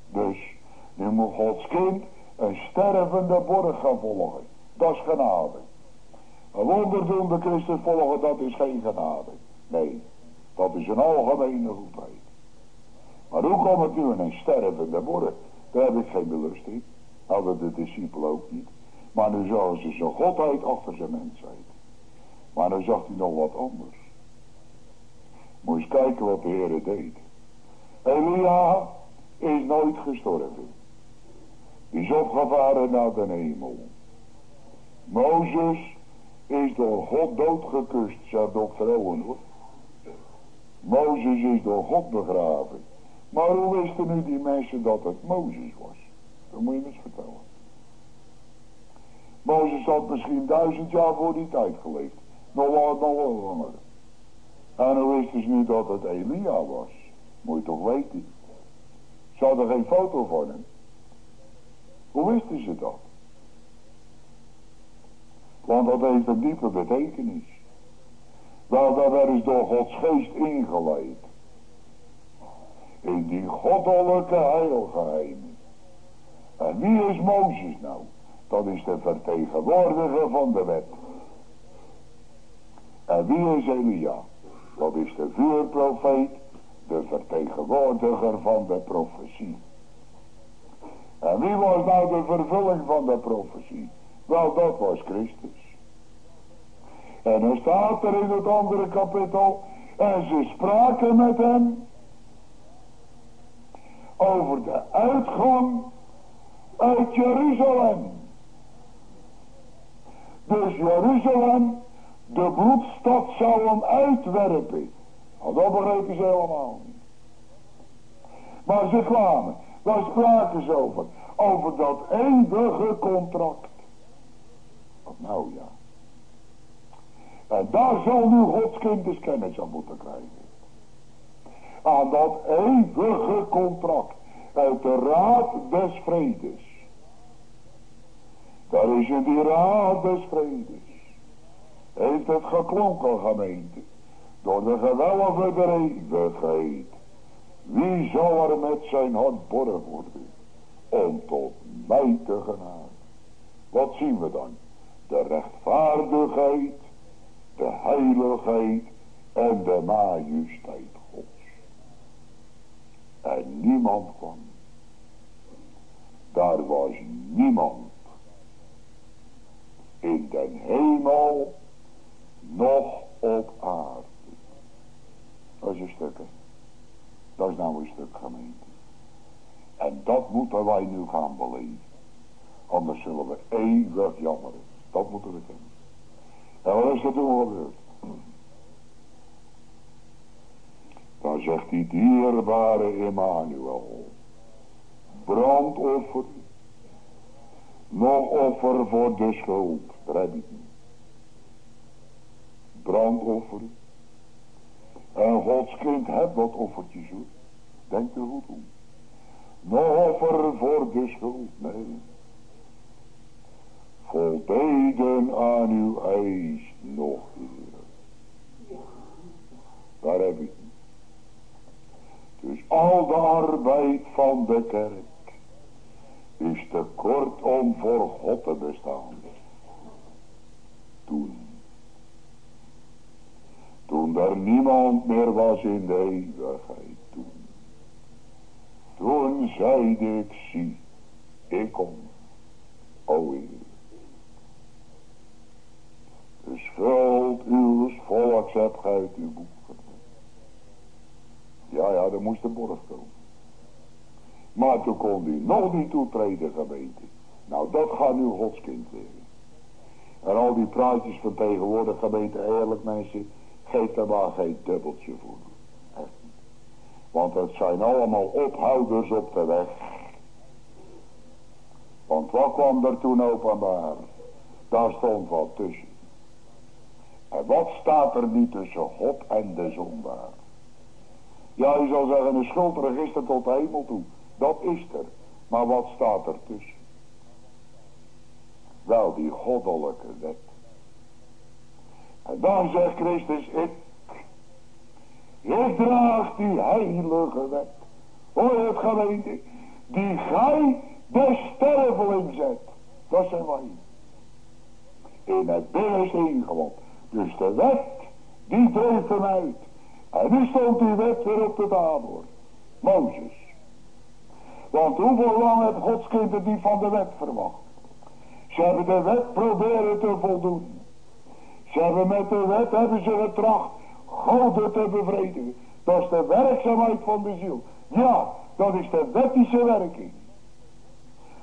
Dus nu moet Gods kind een stervende borg gaan volgen. Dat is genade. Een wonderdoende Christus volgen, dat is geen genade. Nee, dat is een algemene goedheid. Maar hoe komt het nu in een stervende borg? Daar heb ik geen belusting. Hadden de discipelen ook niet. Maar nu zagen ze zijn godheid achter zijn mensheid. Maar nu zag hij nog wat anders. Moet eens kijken wat de Heer deed. Elia is nooit gestorven. Is opgevaren naar de hemel. Mozes is door God doodgekust, zegt dokter Owen hoor. Mozes is door God begraven. Maar hoe wisten nu die mensen dat het Mozes was? Dat moet je eens vertellen. Mozes had misschien duizend jaar voor die tijd geleefd. Nog wat, nog langer. En hoe wisten ze nu dat het Elia was? Moet je toch weten. Ze hadden geen foto van hem. Hoe wisten ze dat? Want dat heeft een diepe betekenis. Wel, daar werden ze door Gods geest ingeleid. In die goddelijke heilgeheimen. En wie is Mozes nou? Dat is de vertegenwoordiger van de wet. En wie is Elia? Dat is de vuurprofeet, de vertegenwoordiger van de profetie. En wie was nou de vervulling van de profetie? Wel, dat was Christus. En dan staat er in het andere kapittel, En ze spraken met hem over de uitgang uit Jeruzalem. Dus Jeruzalem, de bloedstad zou hem uitwerpen. Nou, dat begrepen ze helemaal niet. Maar ze kwamen, daar spraken ze over. Over dat eeuwige contract. Nou ja. En daar zal nu Gods kind kennis aan moeten krijgen. Aan dat eeuwige contract. Uit de raad des vredes. Daar is in die raad des vredes. Heeft het geklonken gemeente. Door de geweldige eeuwigheid. Wie zal er met zijn hand borg worden? Om tot mij te. Wat zien we dan? De rechtvaardigheid de heiligheid en de majesteit. En niemand kwam. Daar was niemand in den hemel nog op aarde. Dat is een stuk, hè? Dat is nou een stuk gemeente. En dat moeten wij nu gaan beleven. Anders zullen we eeuwig jammeren. Dat moeten we kennen. En wat is er toen gebeurd? Dan zegt die dierbare Emmanuel. Brandoffer. Nog offer voor de schuld. Dat heb ik niet. Brandoffer. En Gods kind hebt wat offertjes hoor. Denk er goed om. Nog offer voor de schuld. Nee voldeden aan uw eis nog, Heer. Daar heb ik Dus al de arbeid van de kerk is te kort om voor God te bestaan. Toen. Toen er niemand meer was in de eeuwigheid. Toen. Toen zeide ik, zie, ik kom. O Heer. De schuld uw volks hebt uit uw boek Ja, ja, er moest een borg komen. Maar toen kon hij nog niet toetreden, gemeente. Nou, dat gaat nu Gods kind weer. En al die praatjes van tegenwoordig, gemeente, eerlijk mensen, geeft er maar geen dubbeltje voor. Echt niet. Want het zijn allemaal ophouders op de weg. Want wat kwam er toen openbaar? Daar stond wat tussen. En wat staat er niet tussen God en de zondaar? Ja, je zal zeggen een schuldregister tot de hemel toe. Dat is er. Maar wat staat er tussen? Wel, die goddelijke wet. En dan zegt Christus, ik, ik draag die heilige wet. Hoor het gemeente? Die gij de sterveling zet. Dat zijn wij. In het binnenste ingewand. Dus de wet, die dreef hem uit. En nu stond die wet weer op de tafel. Mozes. Want hoeveel lang heeft Gods kinderen die van de wet verwacht? Ze hebben de wet proberen te voldoen. Ze hebben met de wet hebben ze getracht God te bevredigen. Dat is de werkzaamheid van de ziel. Ja, dat is de wettische werking.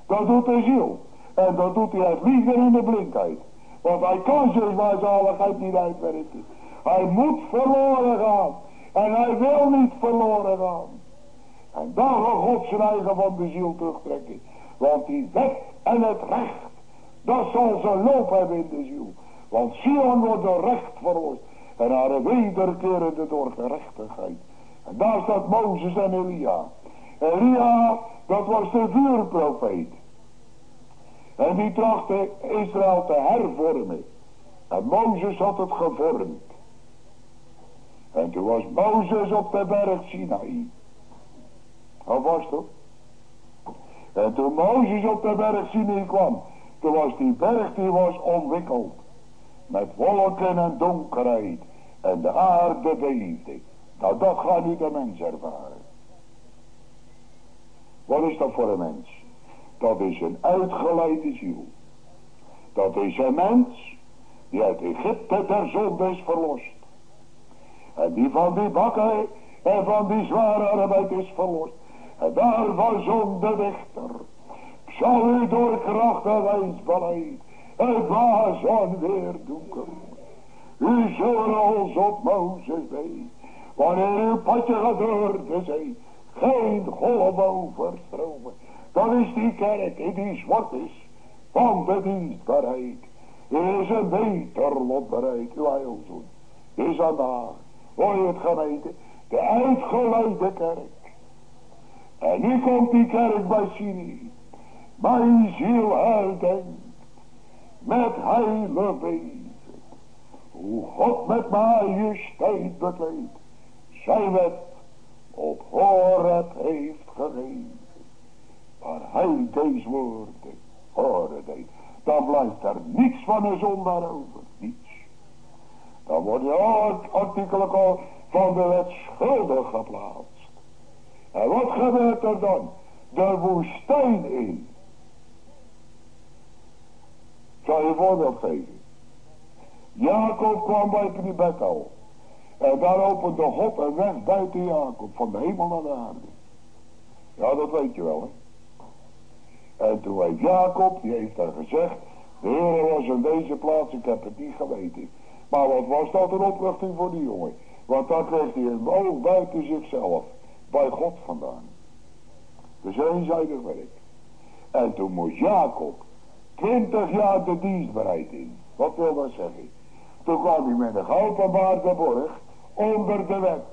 Dat doet de ziel. En dat doet hij uit liefde en de blinkheid. Want hij kan zijn zaligheid niet uitwerken. Hij moet verloren gaan. En hij wil niet verloren gaan. En dan gaat God zijn eigen van de ziel terugtrekken. Want die wet en het recht, dat zal zijn loop hebben in de ziel. Want Sion wordt door recht verlost. En haar wederkerende door gerechtigheid. En daar staat Mozes en Elia. Elia, dat was de vuurprofeet. En die trachtte Israël te hervormen. En Mozes had het gevormd. En toen was Mozes op de berg Sinaï. Hoe was het? En toen Mozes op de berg Sinaï kwam. Toen was die berg die was omwikkeld. Met wolken en donkerheid. En de aarde beefde. Nou dat gaat nu de mens ervaren. Wat is dat voor een mens? Dat is een uitgeleide ziel. Dat is een mens die uit Egypte der zonde is verlost. En die van die bakken en van die zware arbeid is verlost. En daarvan zong de dichter. Ik zal u door kracht en wijs beleid. Het was weer doeken. U zult op Mozes weet. Wanneer uw padje gaat door de zee. Geen golf overstromen. Dan is die kerk in die zwart is. Van de dienstbaarheid. Er is een beter lot bereid. Uw heilzoen. Is vandaag. Hoor het gemeente? De uitgeleide kerk. En nu komt die kerk bij Sini. Mijn ziel herdenkt. Met heile wezen. Hoe God met majesteit bekleed. Zijn wet op Horeb heeft gegeven. Waar hij deze woorden horen deed. Dan blijft er niets van een zondaar over. Dan worden artikelen al van de wet schuldig geplaatst. En wat gebeurt er dan? De woestijn in. Zal je een voorbeeld geven? Jacob kwam bij al. En daar opende God een weg buiten Jacob. Van de hemel naar de aarde. Ja, dat weet je wel, hè. En toen heeft Jacob, die heeft daar gezegd. De Heer was in deze plaats, ik heb het niet geweten. Maar wat was dat een opluchting voor die jongen? Want dan kreeg hij een oog buiten zichzelf. Bij God vandaan. Dus eenzijdig werk. En toen moest Jacob twintig jaar de dienstbereid in. Wat wil dat zeggen? Toen kwam hij met een geopenbaarde borg onder de wet.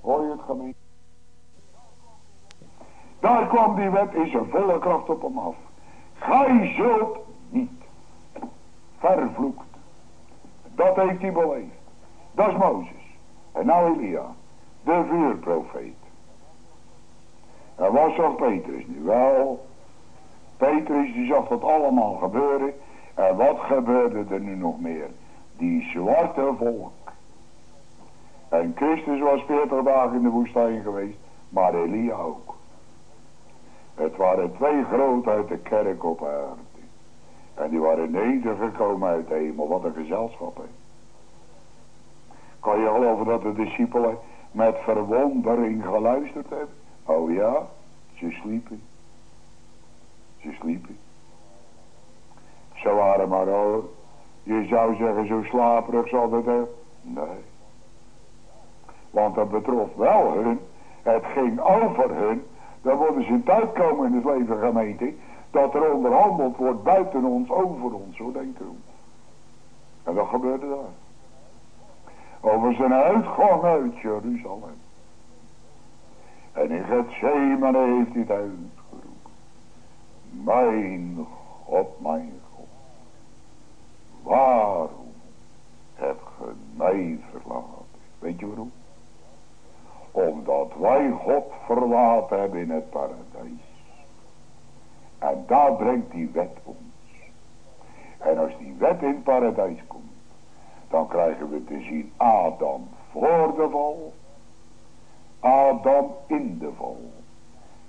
Hoor je het gemeen? Daar kwam die wet in zijn volle kracht op hem af. Gij zult niet. Vervloekt. Dat heeft hij beleefd. Dat is Mozes. En nou Elia. De vuurprofeet. En wat zag Petrus nu? Wel, Petrus die zag dat allemaal gebeuren. En wat gebeurde er nu nog meer? Die zwarte volk. En Christus was 40 dagen in de woestijn geweest. Maar Elia ook. Het waren twee groot uit de kerk op aarde. En die waren nedergekomen uit de hemel. Wat een gezelschap, hè. Kan je geloven dat de discipelen met verwondering geluisterd hebben? Oh ja, ze sliepen. Ze sliepen. Ze waren maar, oh, je zou zeggen zo slaperig zal dat hebben. Nee. Want dat betrof wel hun. Het ging over hun. Dan worden ze in tijd komen in het leven gemeente. Dat er onderhandeld wordt buiten ons, over ons. Zo denk ik. En dat gebeurde daar. Over zijn uitgang uit Jeruzalem. En in Gethsemane heeft hij het uitgeroepen. Mijn God, mijn God. Waarom heb je mij verlaten? Weet je waarom? Omdat wij God verlaten hebben in het paradijs. En daar brengt die wet ons. En als die wet in paradijs komt. Dan krijgen we te zien Adam voor de val. Adam in de val.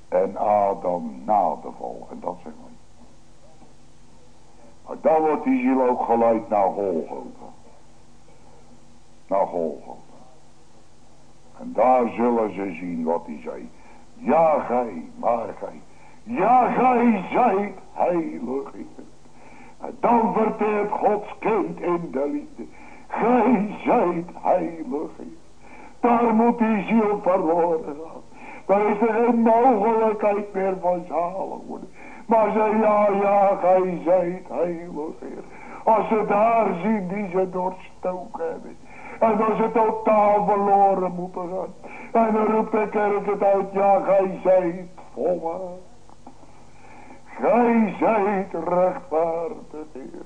En Adam na de val. En dat zeggen we. Maar dan wordt die ziel ook geleid naar Golgotha. Naar Golgotha. En daar zullen ze zien wat hij zei. Ja, gij, maar gij. Ja, gij zijt heilig. Dan verteert Gods kind in de liefde. Gij zijt heilig. Daar moet die ziel verloren gaan. Daar is er geen mogelijkheid meer van zalig worden. Maar ze, ja, ja, gij zijt heilig. Als ze daar zien die ze doorstoken hebben. En dat ze totaal verloren moeten gaan. En dan roept de kerk het uit, ja, gij zijt volmaakt. Gij zijt rechtvaardig, Heer.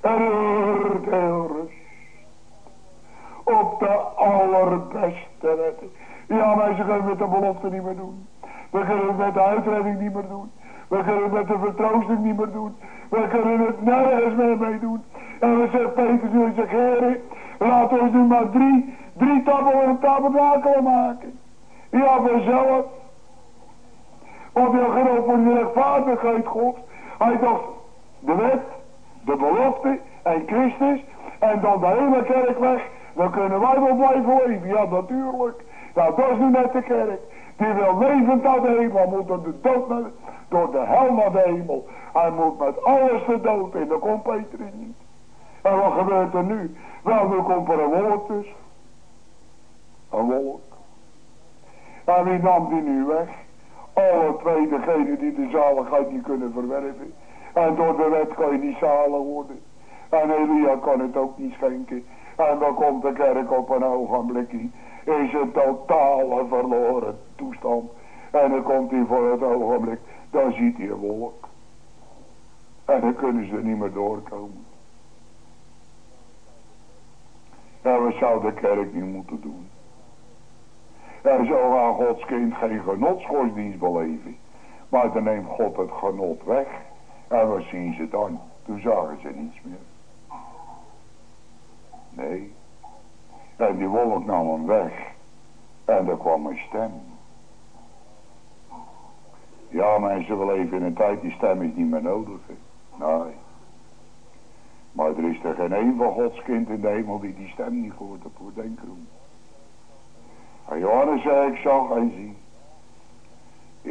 En. Op de allerbeste wet. Ja, wij ze kunnen met de belofte niet meer doen. We kunnen het met de uitredding niet meer doen. We kunnen het met de vertroosting niet meer doen. We kunnen het nergens meer mee doen. En we zeggen, Peter, jullie zeggen, heren, Laat ons nu maar drie, drie tabel en tabernakelen maken. Ja, vanzelf. Want hij gelooft voor de rechtvaardigheid God. Hij dacht, de wet, de belofte en Christus. En dan de hele kerk weg. dan kunnen wij wel blijven leven. Ja, natuurlijk. Nou, dat is nu net de kerk. Die wil levend naar de hemel, moet door de dood naar door de hel naar de hemel. Hij moet met alles de dood in, dan komt Peter niet. En wat gebeurt er nu? Wel, nu komt er een wolk tussen. Een wolk. En wie nam die nu weg? Alle twee degenen die de zaligheid niet kunnen verwerven. En door de wet kan je niet zalig worden. En Elia kan het ook niet schenken. En dan komt de kerk op een ogenblikje. Is een totale verloren toestand. En dan komt hij voor het ogenblik. Dan ziet hij een wolk. En dan kunnen ze niet meer doorkomen. En we zouden de kerk niet moeten doen. Er zou aan Gods kind geen genotsgodsdienst beleven. Maar dan neemt God het genot weg. En wat zien ze dan? Toen zagen ze niets meer. Nee. En die wolk nam hem weg. En er kwam een stem. Ja, mensen, we leven in een tijd, die stem is niet meer nodig. Nee. Maar er is er geen een van Gods kind in de hemel die die stem niet gehoord heeft voor denken. En Johannes zei, ik zag en zie.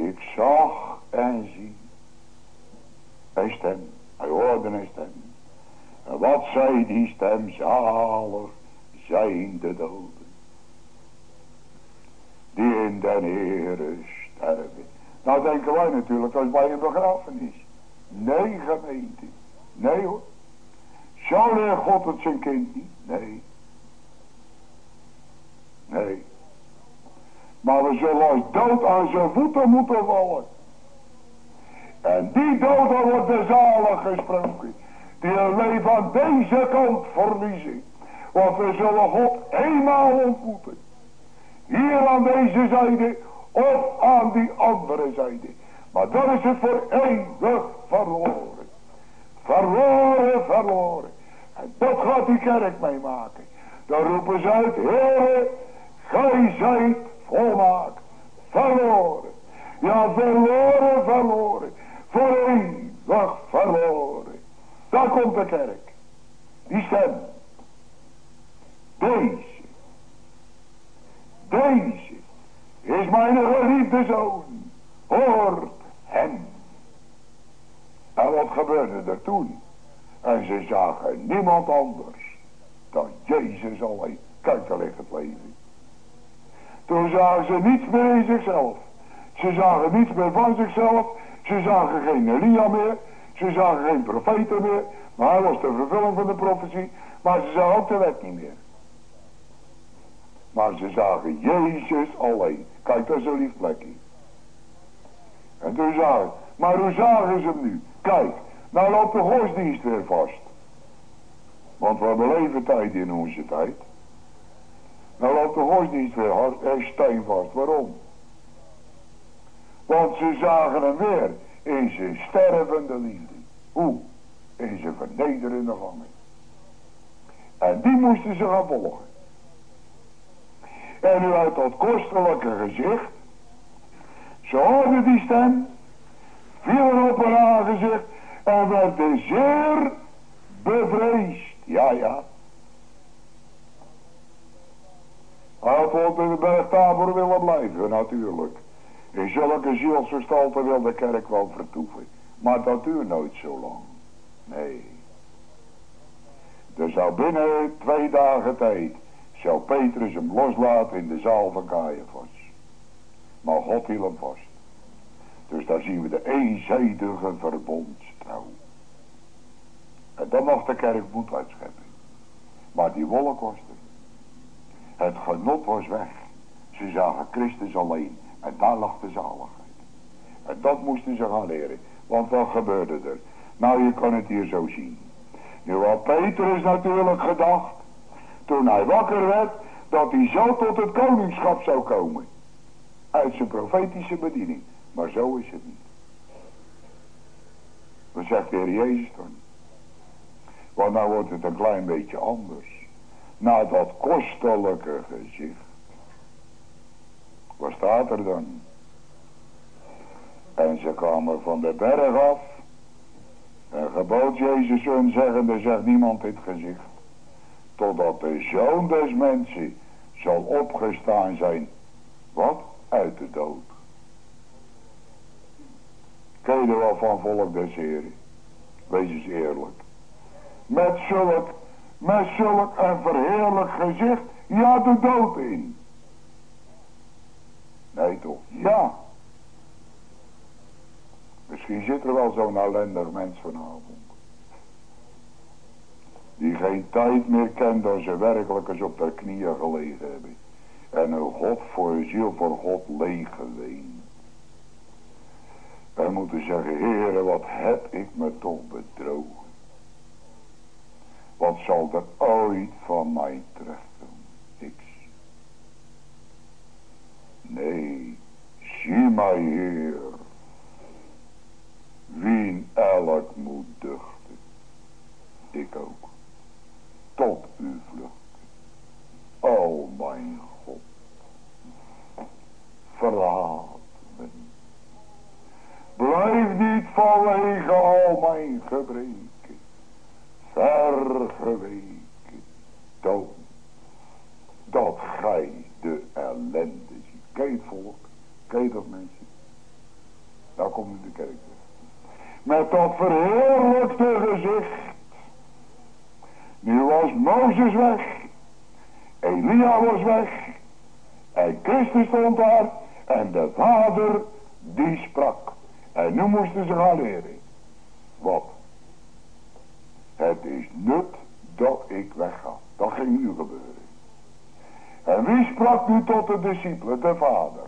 Ik zag en zie. Een stem. Hij hoorde een stem. En wat zei die stem? Zalig zijn de doden. Die in den Heere sterven. Nou denken wij natuurlijk als bij een begrafenis. Nee gemeente. Nee hoor. Zou leer God het zijn kind niet? Nee. Nee. Maar we zullen als dood aan zijn voeten moeten vallen. En die dood wordt de zalig gesproken. Die een leven aan deze kant verliezen. Want we zullen God eenmaal ontmoeten. Hier aan deze zijde of aan die andere zijde. Maar dan is het voor eeuwig verloren. Verloren, verloren. En dat gaat die kerk meemaken. Dan roepen ze uit, Heer, gij zijt volmaakt. Verloren. Ja, verloren, verloren. Voor eeuwig verloren. Daar komt de kerk. Die stem. Deze. Deze is mijn geliefde zoon. Hoort hem. En wat gebeurde er toen? En ze zagen niemand anders dan Jezus alleen. Kijk, daar ligt het leven. Toen zagen ze niets meer in zichzelf. Ze zagen niets meer van zichzelf. Ze zagen geen Elia meer. Ze zagen geen profeten meer. Maar hij was de vervulling van de profetie. Maar ze zagen ook de wet niet meer. Maar ze zagen Jezus alleen. Kijk, dat is een lief plekje. En toen zagen maar hoe zagen ze hem nu? Kijk, nou loopt de godsdienst weer vast. Want we hebben tijd in onze tijd. Nou loopt de godsdienst weer hard en steenvast. Waarom? Want ze zagen hem weer in zijn stervende liefde. Hoe? In zijn vernederende gangen. En die moesten ze gaan volgen. En nu uit dat kostelijke gezicht. Ze hoorden die stem. Vielen op haar aangezicht. En werden zeer bevreesd. Ja, ja. Hij had in de bergtabor willen blijven, natuurlijk. In zulke zielsgestalte wil de kerk wel vertoeven. Maar dat duurt nooit zo lang. Nee. Er zou binnen twee dagen tijd zou Petrus hem loslaten in de zaal van Caiaphas. Maar God hield hem vast. Dus daar zien we de eenzijdige verbondstrouw. En dan mag de kerk moed uitscheppen. Maar die wolk was. Het genot was weg. Ze zagen Christus alleen. En daar lag de zaligheid. En dat moesten ze gaan leren. Want wat gebeurde er? Nou, je kan het hier zo zien. Nu had Petrus natuurlijk gedacht toen hij wakker werd, dat hij zo tot het koningschap zou komen. Uit zijn profetische bediening. Maar zo is het niet. Wat zegt de Heer Jezus dan? Want nou wordt het een klein beetje anders. Na dat kostelijke gezicht. Wat staat er dan? En ze kwamen van de berg af. En gebood Jezus hun zeggende, zegt niemand dit gezicht totdat de zoon des mensen zal opgestaan zijn. Wat? Uit de dood. Ken je er wel van volk des heren? Wees eens eerlijk. Met zulk, met zulk een verheerlijk gezicht, ja de dood in. Nee toch? Ja. Misschien zit er wel zo'n ellendig mens vanavond. Die geen tijd meer kent dan ze werkelijk eens op de knieën gelegen hebben. En een God voor ziel voor God leeg geween. Wij moeten zeggen, heren, wat heb ik me toch bedrogen. Wat zal er ooit van mij terechtkomen? Niks. Nee, zie mij, Heer. Wie elk moet duchten. Ik ook. Tot u vlucht. O mijn God. Verlaat me. Blijf niet vanwege al mijn gebreken. Vergeweken. Toon. Dat gij de ellende ziet. Kijk volk. Kijk dat mensen. Daar komt u de kerk met dat verheerlijkte gezicht. Nu was Mozes weg. Elia was weg. En Christus stond daar. En de vader die sprak. En nu moesten ze gaan leren. Wat? Nut dat ik wegga. Dat ging nu gebeuren. En wie sprak nu tot de discipelen? De vader.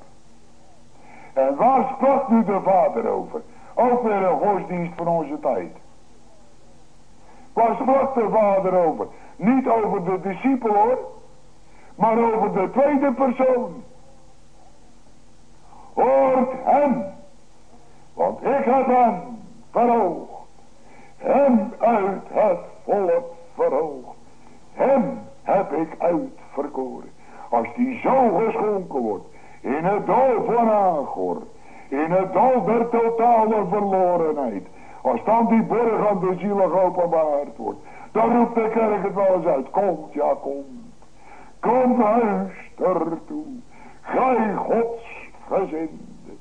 En waar sprak nu de vader over? Ook weer een godsdienst van onze tijd. Waar sprak de vader over? Niet over de discipel hoor. Maar over de tweede persoon. Hoort hem. Want ik heb hem verhoogd. Hem heb ik uitverkoren. Als die zo geschonken wordt. In het dal van Agor in het dal der totale verlorenheid. Als dan die borg aan de zielig openbaard wordt. Dan roept de kerk het wel eens uit. Komt, ja komt. Kom luister toe. Gij Gods gezinde.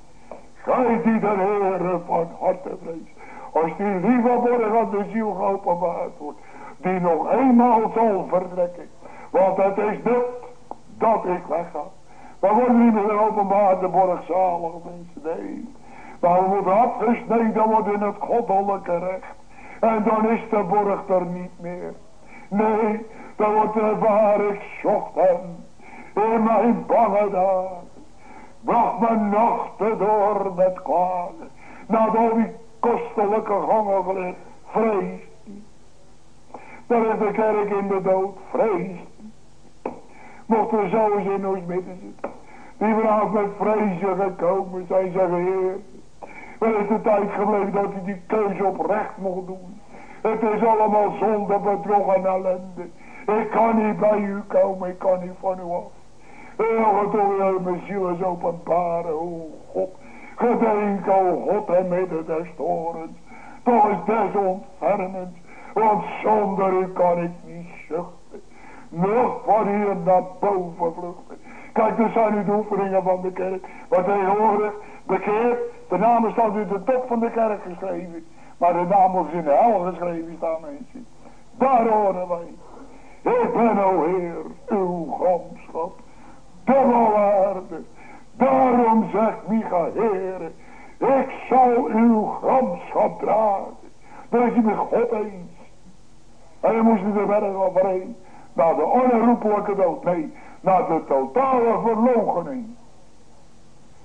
Gij die de Heere van harte vreest. Als die lieve borg aan de ziel geopenbaard wordt. Die nog eenmaal zal vertrekken. Want het is dit dat ik wegga. We worden niet meer openbaar de borg zalig mensen. Nee. Maar we moeten afgesneden worden in het goddelijke recht. En dan is de borg er niet meer. Nee, dan wordt er waar ik zocht hem. In mijn bange dagen. Bracht mijn nachten door met kwaad. Na al die kostelijke gangen geleerd. Vrees Daar is de kerk in de dood. Vrees Mocht er zo eens in ons midden zitten. Die vanavond met vrezen gekomen zijn, zeggen heer. Wel is de tijd gebleven dat hij die keuze oprecht mocht doen. Het is allemaal zonde, bedrog en ellende. Ik kan niet bij u komen, ik kan niet van u af. Heel toch mijn ziel is openbaren, oh God. Gedenk, oh God, en midden des torens. Toch is des ontfermend, want zonder u kan ik niet zuchten. Nog van hier naar boven vluchten. Kijk, dus zijn nu de oefeningen van de kerk. Wat tegenwoordig bekeerd. De namen staan nu de top van de kerk geschreven. Maar de naam is in de hel geschreven staan mensen. Daar horen wij. Ik ben, o Heer, uw gramschap. Dubbel. Daarom zegt Micha, Heer, ik zal uw gramschap dragen. Dan is je met God eens. En dan moest hij er verder overheen. Naar de onherroepelijke dood. Nee, naar de totale verloochening.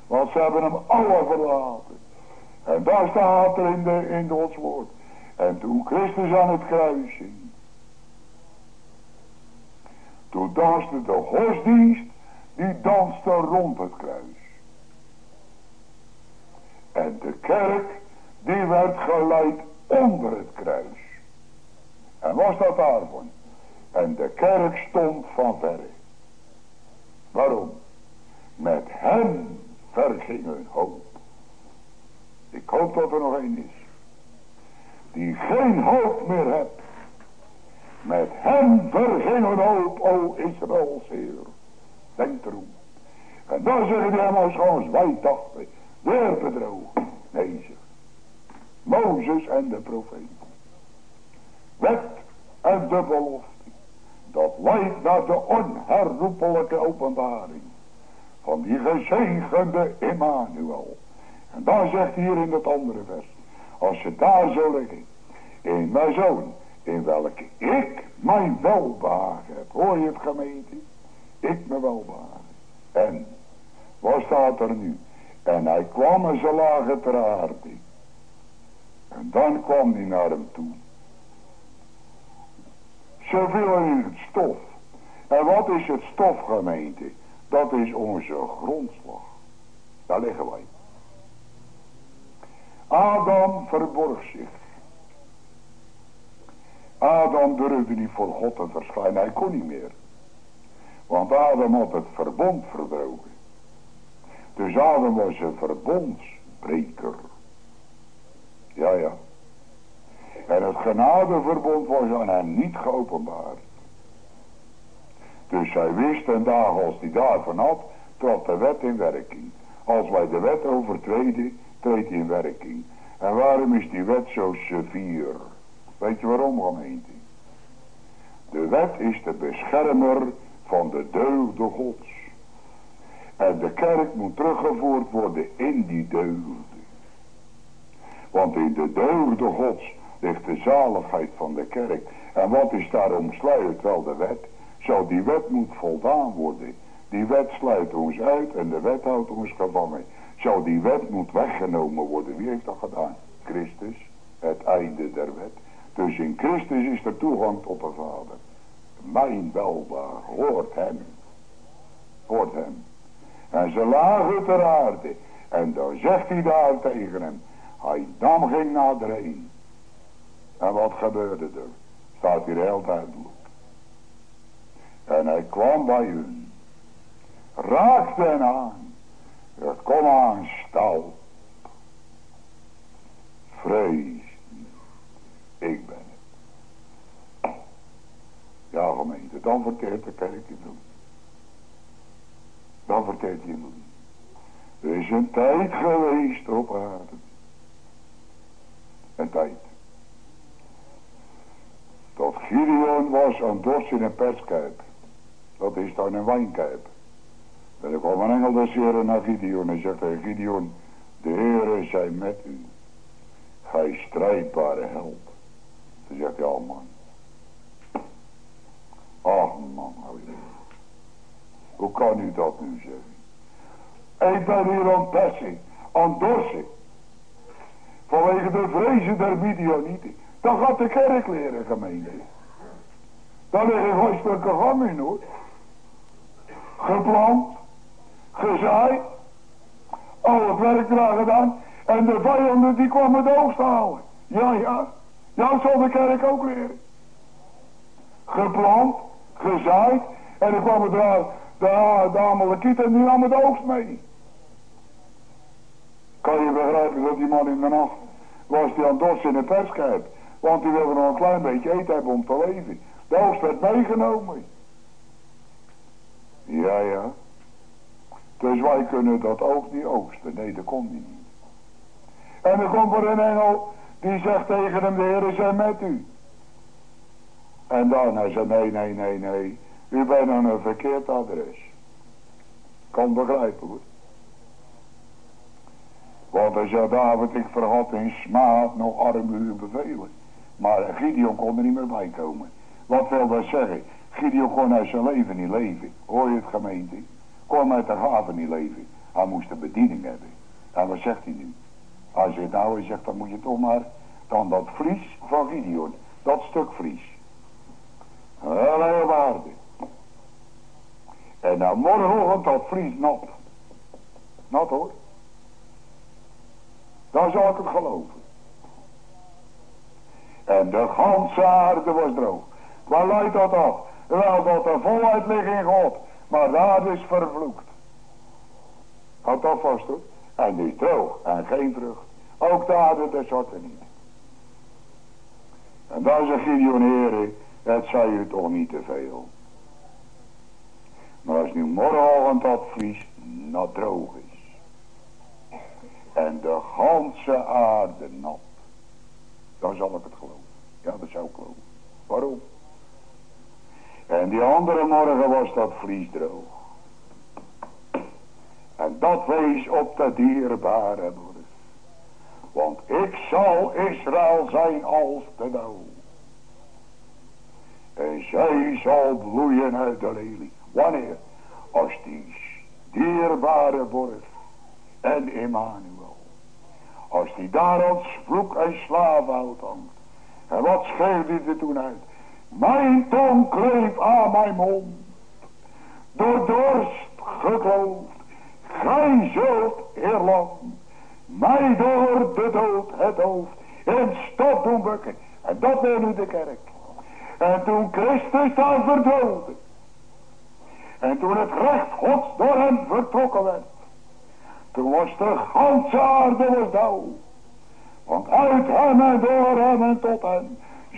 Want ze hebben hem alle verlaten. En daar staat er in, de, in Gods woord. En toen Christus aan het kruis ging. Toen danste de godsdienst, die danste rond het kruis. En de kerk, die werd geleid onder het kruis. En was dat daarvan? En de kerk stond van verre. Waarom? Met hem verging hun hoop. Ik hoop dat er nog één is. Die geen hoop meer hebt. Met hem vergingen hoop, o Israëls Heer. Denk erom. En dan zeggen die als gewoon wij dachten. Weer bedrogen. Nee zeg. Mozes en de profeet. Wet en de belofte. Dat leidt naar de onherroepelijke openbaring. Van die gezegende Emmanuel. En daar zegt hier in het andere vers. Als je daar zo liggen. In mijn zoon. In welke ik mijn welbehagen heb. Hoor je het gemeente? Ik mijn welbehagen. En. Wat staat er nu? En hij kwam en ze lagen ter aarde. En dan kwam hij naar hem toe. Ze vielen in het stof. En wat is het stof gemeente? Dat is onze grondslag. Daar liggen wij. Adam verborg zich. Adam durfde niet voor God te verschijnen. Hij kon niet meer. Want Adam had het verbond verdrogen. Dus Adam was een verbondsbreker. Ja, ja. En het genadeverbond was aan hem niet geopenbaard. Dus hij wist een dag als hij daarvan had, trad de wet in werking. Als wij de wet overtreden, treedt hij in werking. En waarom is die wet zo sevier? Weet je waarom gemeente? De wet is de beschermer van de deugde gods. En de kerk moet teruggevoerd worden in die deugde. Want in de deugde gods ligt de zaligheid van de kerk. En wat is daar omsluit? Wel de wet. Zo die wet moet voldaan worden. Die wet sluit ons uit en de wet houdt ons gevangen. Zo die wet moet weggenomen worden. Wie heeft dat gedaan? Christus. Het einde der wet. Dus in Christus is er toegang tot de Vader. Mijn welbaar hoort hem. Hoort hem. En ze lagen ter aarde. En dan zegt hij daar tegen hem. Hij nam ging naar heen. En wat gebeurde er? Staat hier heel duidelijk. En hij kwam bij hun. Raakte hen aan. Het kom aan stal. Vrees Ik ben het. Ja gemeente, dan verteert de kerk je doen. Dan verteert je doen. Er is een tijd geweest op aarde. Een tijd. Dat Gideon was aan dorst in een perskuip. Dat is dan een wijnkuip. En er kwam een engel des heren naar Gideon en zegt tegen Gideon, de Heere zij met u. Gij strijdbare held. Dan zegt hij, oh man. Ach man, hoe kan u dat nu zeggen? Ik ben hier aan persen, aan dorsen. Vanwege de vrezen der Midianieten. Dan gaat de kerk leren gemeente. Dan liggen gewoon stukken gang in hoor. Geplant. Gezaaid. Al het werk eraan gedaan. En de vijanden die kwamen de oogst halen. Ja, ja. Ja, zal de kerk ook leren. Geplant. Gezaaid. En dan kwamen er de, de Amalekieten en die namen de oogst mee. Kan je begrijpen dat die man in de nacht was die aan dorst in een perskijp. Want die wilde nog een klein beetje eten hebben om te leven. De oogst werd meegenomen. Ja, ja. Dus wij kunnen dat ook niet oogsten. Nee, dat kon niet. En dan komt er een engel die zegt tegen hem, de Heer is er met u. En daarna zei nee, nee, nee, nee. U bent aan een verkeerd adres. Kan begrijpen hoor. Want hij zei David, ik vergat in smaad nog arme uw bevelen. Maar Gideon kon er niet meer bij komen. Wat wil dat zeggen? Gideon kon uit zijn leven niet leven. Hoor je het gemeente? Kon uit de haven niet leven. Hij moest een bediening hebben. En wat zegt hij nu? Als je nou zegt, dan moet je toch maar dan dat vlies van Gideon. Dat stuk vlies. Hele waarde. En dan morgenochtend dat vlies nat. Nat hoor. Dan zal ik het geloven. En de ganse aarde was droog. Waar leidt dat af? Wel dat er voluit ligt. Maar de aarde is vervloekt. Houd dat vast hoor. En die droog en geen vrucht. Ook de aarde des harten niet. En dan zegt Gideon, heren, Het zei je toch niet te veel. Maar als nu morgen dat vlies nat droog is. En de ganse aarde nat. Dan zal ik het geloven. Ja, dat zou ik geloven. Waarom? En die andere morgen was dat vlies droog. En dat wees op de dierbare borst. Want ik zal Israël zijn als de dauw. En zij zal bloeien uit de lelie. Wanneer? Als die dierbare borst en Emmanuel. Als die daar als vloek en slaafhout hangt. En wat scheelt hij er toen uit? Mijn tong kleeft aan mijn mond. Door dorst gekloofd. Gij zult eerlang mij door de dood het hoofd in stop doen bukken. En dat wil nu de kerk. En toen Christus daar verdoofde. En toen het recht gods door hem vertrokken werd. Toen was de ganse aarde was dauw. Want uit hem en door hem en tot hem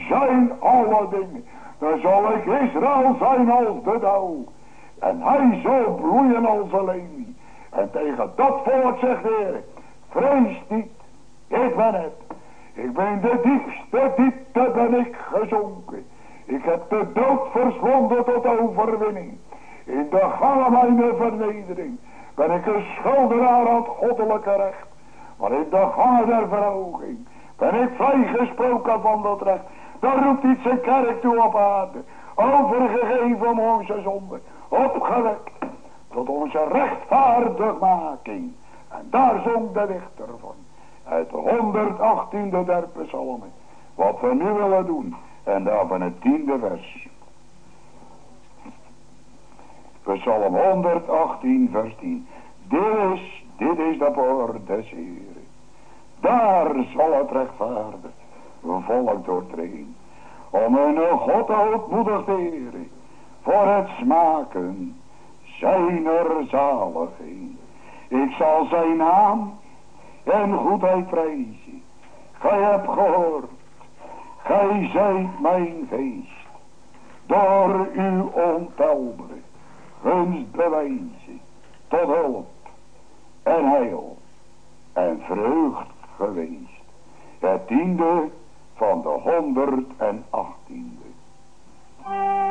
zijn alle dingen. Dan zal ik Israël zijn als de dauw. En hij zal bloeien als een En tegen dat volk zegt de Heer. Vrees niet. Ik ben het. Ik ben de diepste diepte ben ik gezonken. Ik heb de dood verslonden tot overwinning. In de gangen vernedering ben ik een schuldenaar aan het goddelijke recht. Maar in de gangen der verhoging ben ik vrijgesproken van dat recht. Dan roept iets zijn kerk toe op aarde. Overgegeven om onze zonde. Opgewekt tot onze rechtvaardigmaking. En daar zong de dichter van. Uit de 118e der psalmen. Wat we nu willen doen. En daar van het tiende vers. Psalm 118 vers 10. Dit is, dit is de poort des Heren. Daar zal het rechtvaardig volk doortreden. Om hun God ootmoedig te heren. Voor het smaken zijner zaligheid. Ik zal zijn naam en goedheid prijzen. Gij hebt gehoord. Gij zijt mijn feest. Door uw ontelbare gunst bewijzen. Tot hulp en heil en vreugd geweest. Het tiende van de 118e. dat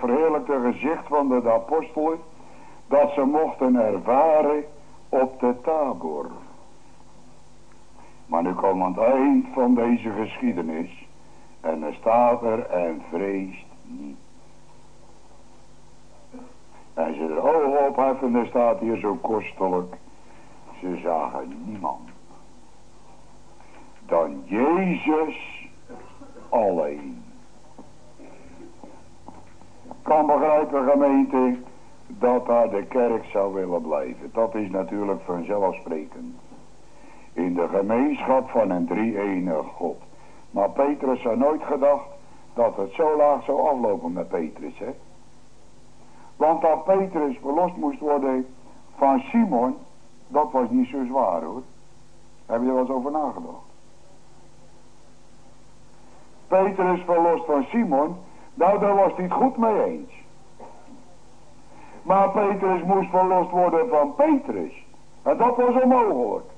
verheerlijkte gezicht van de apostelen, dat ze mochten ervaren op de tabor. Maar nu komt aan het eind van deze geschiedenis. En er staat er en vreest niet. En ze de ogen opheffen, er staat hier zo kostelijk. Ze zagen niemand. Dan Jezus alleen. Kan begrijpen gemeente dat daar de kerk zou willen blijven. Dat is natuurlijk vanzelfsprekend. In de gemeenschap van een drie-enige God. Maar Petrus had nooit gedacht dat het zo laag zou aflopen met Petrus. Hè? Want dat Petrus verlost moest worden van Simon, dat was niet zo zwaar hoor. Heb je er wel eens over nagedacht? Petrus verlost van Simon, nou daar was hij het goed mee eens. Maar Petrus moest verlost worden van Petrus. En dat was onmogelijk.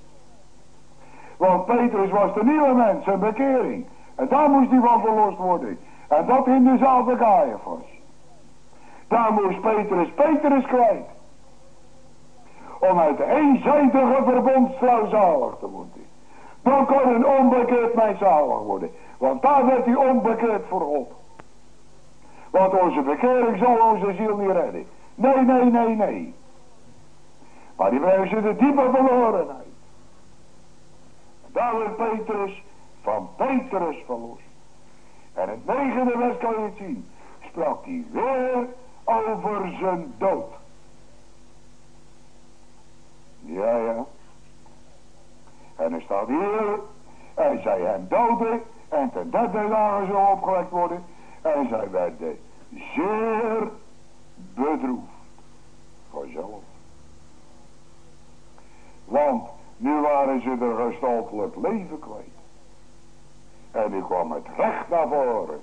Want Petrus was de nieuwe mens, een bekering. En daar moest hij van verlost worden. En dat in dezelfde Caiaphas. Daar moest Petrus Petrus kwijt. Om uit de eenzijdige verbondsvrouw zalig te worden. Dan kon een onbekeerd mij zalig worden. Want daar werd hij onbekeerd voor God. Want onze bekering zal onze ziel niet redden. Nee, nee, nee, nee. Maar die brengen ze de diepe verlorenheid. Daar werd Petrus van Petrus verlost. En het negende vers kan je het zien. Sprak hij weer over zijn dood. Ja, ja. En er staat hier. En zij hem doden. En ten derde dagen zo opgewekt worden. En zij werden zeer bedroefd. Vanzelf. Want nu waren ze er gestaltelijk leven kwijt. En nu kwam het recht naar voren.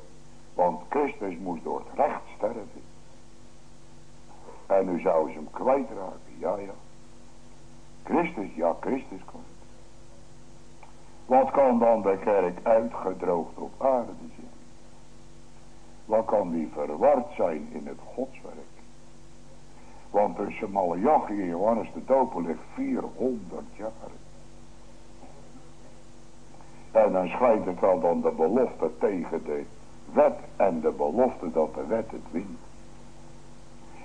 Want Christus moest door het recht sterven. En nu zouden ze hem kwijtraken. Ja, ja. Christus, ja, Christus komt. Wat kan dan de kerk uitgedroogd op aarde? Wat kan die verward zijn in het godswerk? Want tussen Malachi en Johannes de Doper ligt 400 jaar. En dan schijnt het wel dan de belofte tegen de wet en de belofte dat de wet het wint.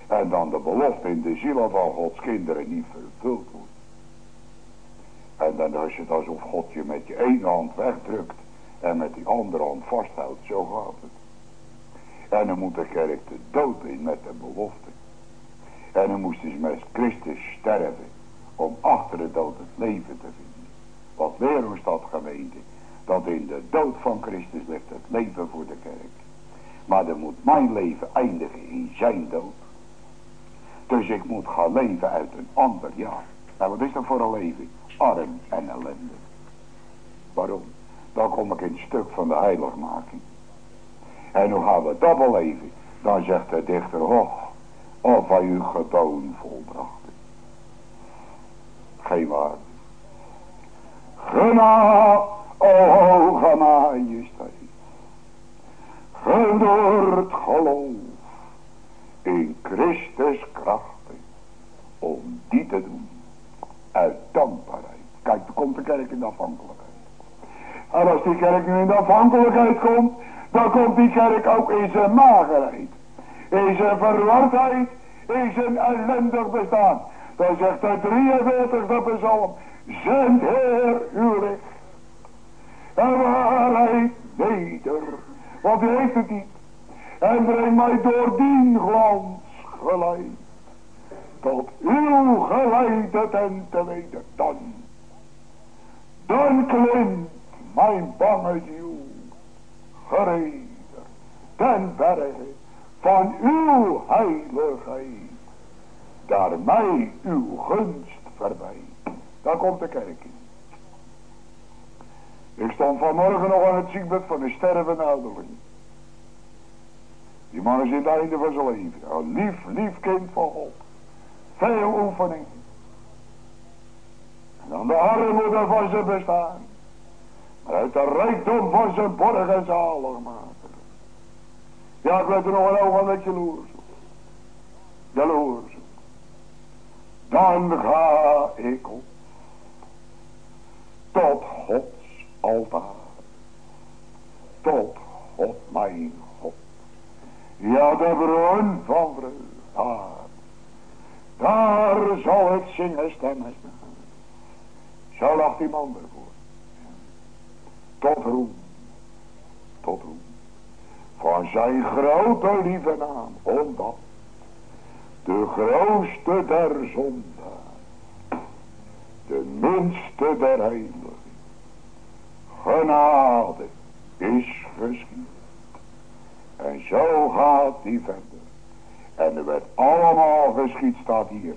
En dan de belofte in de zielen van Gods kinderen niet vervuld wordt. En dan is het alsof God je met je ene hand wegdrukt en met die andere hand vasthoudt. Zo gaat het. En dan moet de kerk de dood in met de belofte. En dan moest ze met Christus sterven om achter de dood het leven te vinden. Wat leer ons dat gemeente? Dat in de dood van Christus ligt het leven voor de kerk. Maar dan moet mijn leven eindigen in zijn dood. Dus ik moet gaan leven uit een ander jaar. Nou wat is dat voor een leven? Arm en ellende. Waarom? Dan kom ik in het stuk van de heiligmaking. En hoe gaan we dat beleven? Dan zegt de dichter, oh, of hij uw geboden volbracht. Geen waarde. Gena, o hoge majesteit. Door het geloof in Christus krachten om die te doen. Uit dankbaarheid. Kijk, dan komt de kerk in de afhankelijkheid. En als die kerk nu in de afhankelijkheid komt, dan komt die kerk ook in zijn magerheid. In zijn verwardheid, in zijn ellendig bestaan. Dan zegt de 43e psalm, zend Heer uw licht. En waarheid neder, want u heeft het niet. En breng mij door die glans geleid. Tot uw geleide ten te weten dan. Dan klimt mijn bange ziel gereden ten van uw heiligheid. Daar mij uw gunst voorbij. Daar komt de kerk in. Ik stond vanmorgen nog aan het ziekbed van een stervende ouderling. Die man is in het einde van zijn leven. Een lief, lief kind van God. Veel oefening. En dan de armoede van zijn bestaan. Uit de rijkdom van zijn borg en zaligmaker. Ja, ik werd er nog een ogenblik jaloers op. Jaloers. Dan ga ik op. Tot Gods altaar. Tot God mijn God. Ja, de bron van vreugde. Daar. Daar zal ik zingen stemmen. Zo lag die man ervoor. Tot roem. Tot roem. Van zijn grote lieve naam. Omdat de grootste der zonde. De minste der heiligen. Genade is geschied. En zo gaat die verder. En er werd allemaal geschied, staat hier.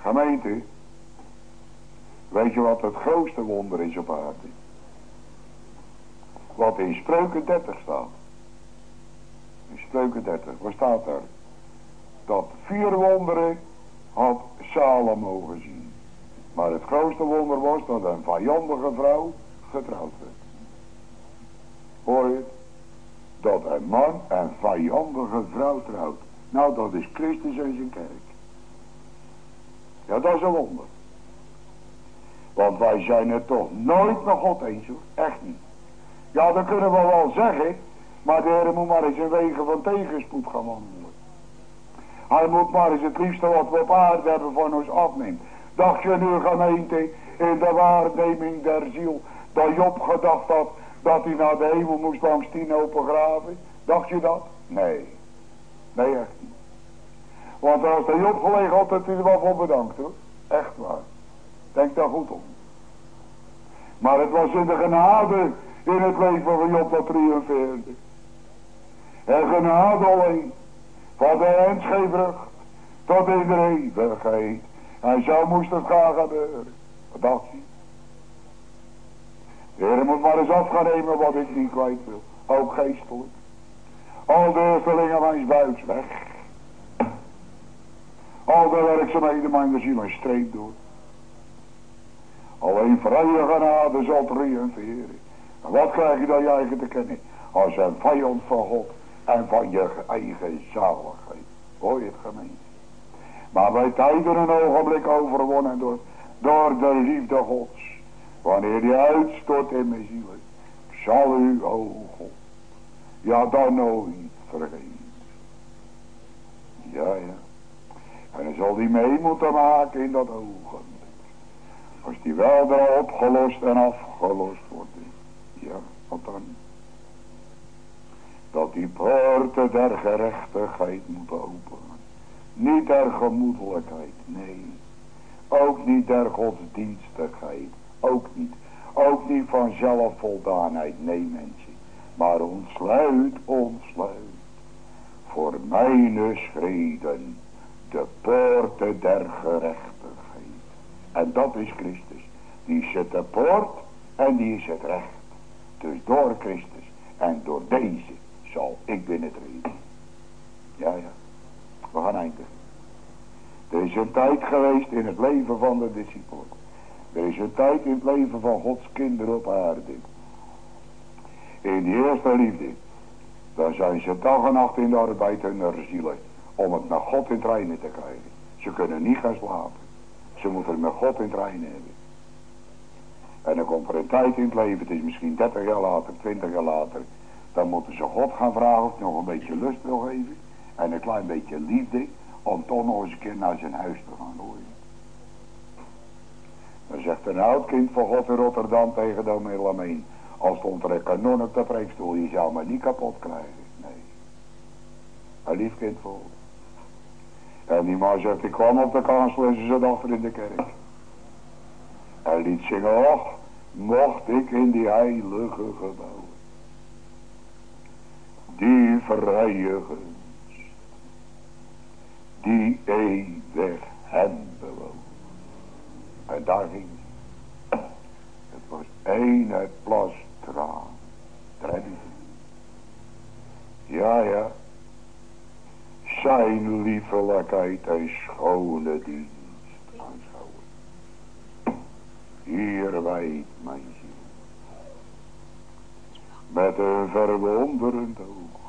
Gemeente, weet je wat het grootste wonder is op aarde? Wat in Spreuken 30 staat. In Spreuken 30, waar staat daar? Dat vier wonderen had Salomo gezien. Maar het grootste wonder was dat een vijandige vrouw getrouwd werd. Hoor je Dat een man een vijandige vrouw trouwt. Nou, dat is Christus en zijn kerk. Ja, dat is een wonder. Want wij zijn het toch nooit met God eens hoor. Echt niet. Ja, dat kunnen we wel zeggen. Maar de Heer moet maar eens een wegen van tegenspoed gaan wandelen. Hij moet maar eens het liefste wat we op aarde hebben van ons afnemen. Dacht je nu gemeente in de waarneming der ziel. Dat Job gedacht had dat hij naar de hemel moest langs tien open graven. Dacht je dat? Nee. Nee echt niet. Want als de Job gelegen had, had hij er wel voor bedankt hoor. Echt waar. Denk daar goed om. Maar het was in de genade in het leven van Job dat triomfeerde. En genade alleen. Van de hensgevrucht tot in de eeuwigheid. En zo moest het gaan gebeuren. Wat dacht je? De Heer moet maar eens af gaan nemen wat ik niet kwijt wil. Ook geestelijk. Al de huffelingen mijn buits weg. Al de werkzaamheden mijn ziel een streep door. Alleen vrije genade zal triomferen. En wat krijg je dan je eigen te kennen? Als een vijand van God en van je eigen zaligheid. Hoor je het gemeente? Maar bij tijden een ogenblik overwonnen door, door de liefde gods. Wanneer die uitstort in mijn ziel. Zal u, o God. Ja, dan nooit vergeten. Ja, ja. En dan zal die mee moeten maken in dat ogenblik. Als die wel er opgelost en afgelost wordt. Ja, wat dan? Dat die poorten der gerechtigheid moeten openen. Niet der gemoedelijkheid, nee. Ook niet der godsdienstigheid, ook niet. Ook niet van zelfvoldaanheid, nee mensen. Maar ontsluit, ontsluit. Voor mijn schreden de poorten der gerechtigheid. En dat is Christus. Die zet de poort en die is het recht. Dus door Christus en door deze zal ik binnentreden. Ja, ja. We gaan eindigen. Er is een tijd geweest in het leven van de discipelen. Er is een tijd in het leven van Gods kinderen op aarde. In die eerste liefde. Dan zijn ze dag en nacht in de arbeid hun zielen. Om het met God in treinen te krijgen. Ze kunnen niet gaan slapen. Ze moeten het met God in treinen hebben. En dan komt er een tijd in het leven, het is misschien 30 jaar later, 20 jaar later. Dan moeten ze God gaan vragen of hij nog een beetje lust wil geven. En een klein beetje liefde. Om toch nog eens een keer naar zijn huis te gaan horen. Dan zegt een oud kind van God in Rotterdam tegen dominee Lameen. Als stond er een kanon op de preekstoel, je zou me niet kapot krijgen. Nee. Een lief kind voor. En die man zegt, ik kwam op de kansel en ze zat achter in de kerk. Hij liet zingen, och, mocht ik in die heilige gebouwen. Die vrije gunst. Die eeuwig hem bewoont. En daar ging het. Het was het plas traan. Ja, ja. Zijn liefelijkheid en schone dienst. Hier wijd mijn ziel. met een verwonderend oog.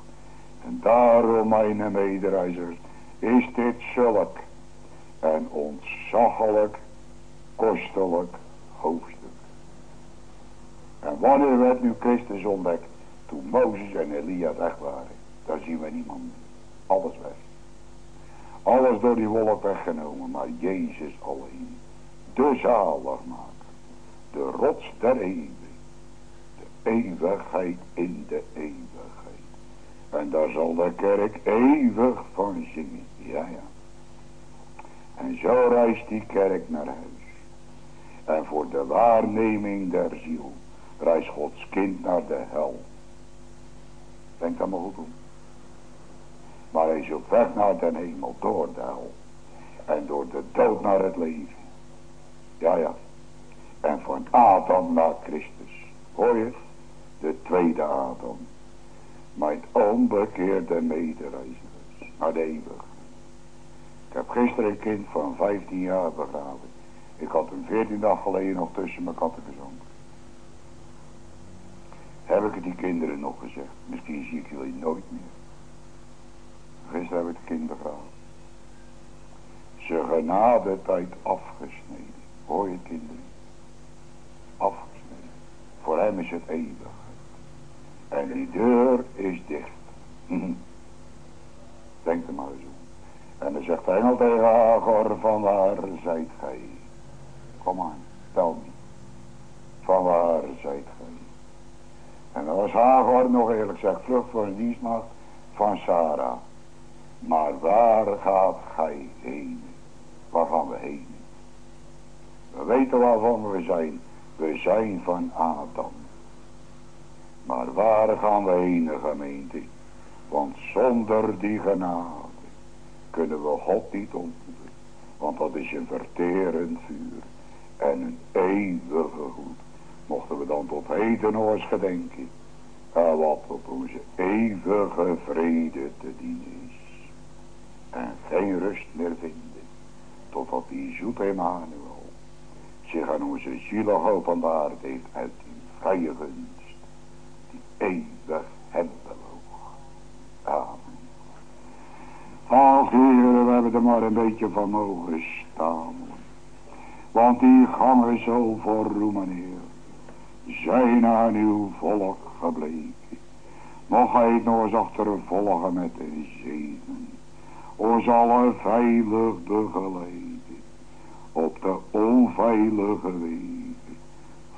En daarom, mijn medereizers, is dit zulk en ontzaglijk, kostelijk hoofdstuk. En wanneer werd nu Christus ontdekt? Toen Mozes en Elia weg waren. Daar zien we niemand Alles weg. Alles door die wolk weggenomen, maar Jezus alleen. De zaligmaker. De rots der eeuwig. De eeuwigheid in de eeuwigheid. En daar zal de kerk eeuwig van zingen. Ja, ja. En zo reist die kerk naar huis. En voor de waarneming der ziel reist Gods kind naar de hel. Denk dat maar goed om. Maar hij is op weg naar de hemel door de hel. En door de dood naar het leven. Ja, ja. En van Adam naar Christus. Hoor je? De tweede Adam. Mijn onbekeerde medereizigers. Naar de eeuwig. Ik heb gisteren een kind van 15 jaar begraven. Ik had hem 14 dagen geleden nog tussen mijn katten gezongen. Heb ik het die kinderen nog gezegd. Misschien zie ik jullie nooit meer. Gisteren heb ik het kind begraven. Zijn genade tijd afgesneden. Hoor je kinderen? Afgesneden. Voor hem is het eeuwig. En die deur is dicht. Denk er maar eens om. En dan zegt de engel tegen Hagar, van waar zijt gij? Kom aan, tel me. Van waar zijt gij? En dan was Hagar nog eerlijk gezegd vlucht voor een dienstmacht van Sarah. Maar waar gaat gij heen? Waar gaan we heen? We weten waarvan we zijn. We zijn van Adam. Maar waar gaan we heen, gemeente? Want zonder die genade kunnen we God niet ontmoeten. Want dat is een verterend vuur en een eeuwige goed. Mochten we dan tot heden eens gedenken. En wat op onze eeuwige vrede te dienen. En geen rust meer vinden. Totdat die zoete Emmanuel zich aan onze zielen openbaard heeft uit die vrije gunst. Die eeuwig hem bewoog. Amen. Ach, heren, we hebben er maar een beetje van mogen staan. Want die gangen zo voor roem zijn aan uw volk gebleken. Mocht hij nog eens achtervolgen met een zegen. Ons alle veilig begeleiden. Op de onveilige wegen.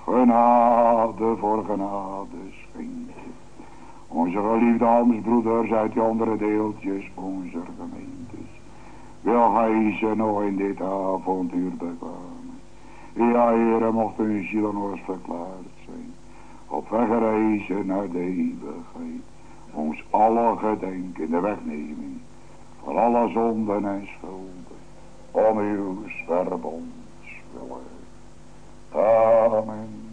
Genade voor genade schenken. Onze geliefde almsbroeders uit die andere deeltjes onze gemeentes. Wil hij ze nog in dit avontuur bekwamen. Ja, heren, mocht hun ziel nog eens verklaard zijn. Op weg reizen naar de eeuwigheid. Ons alle gedenken de wegneming van alle zonden en schulden, om uw sterven willen. Amen.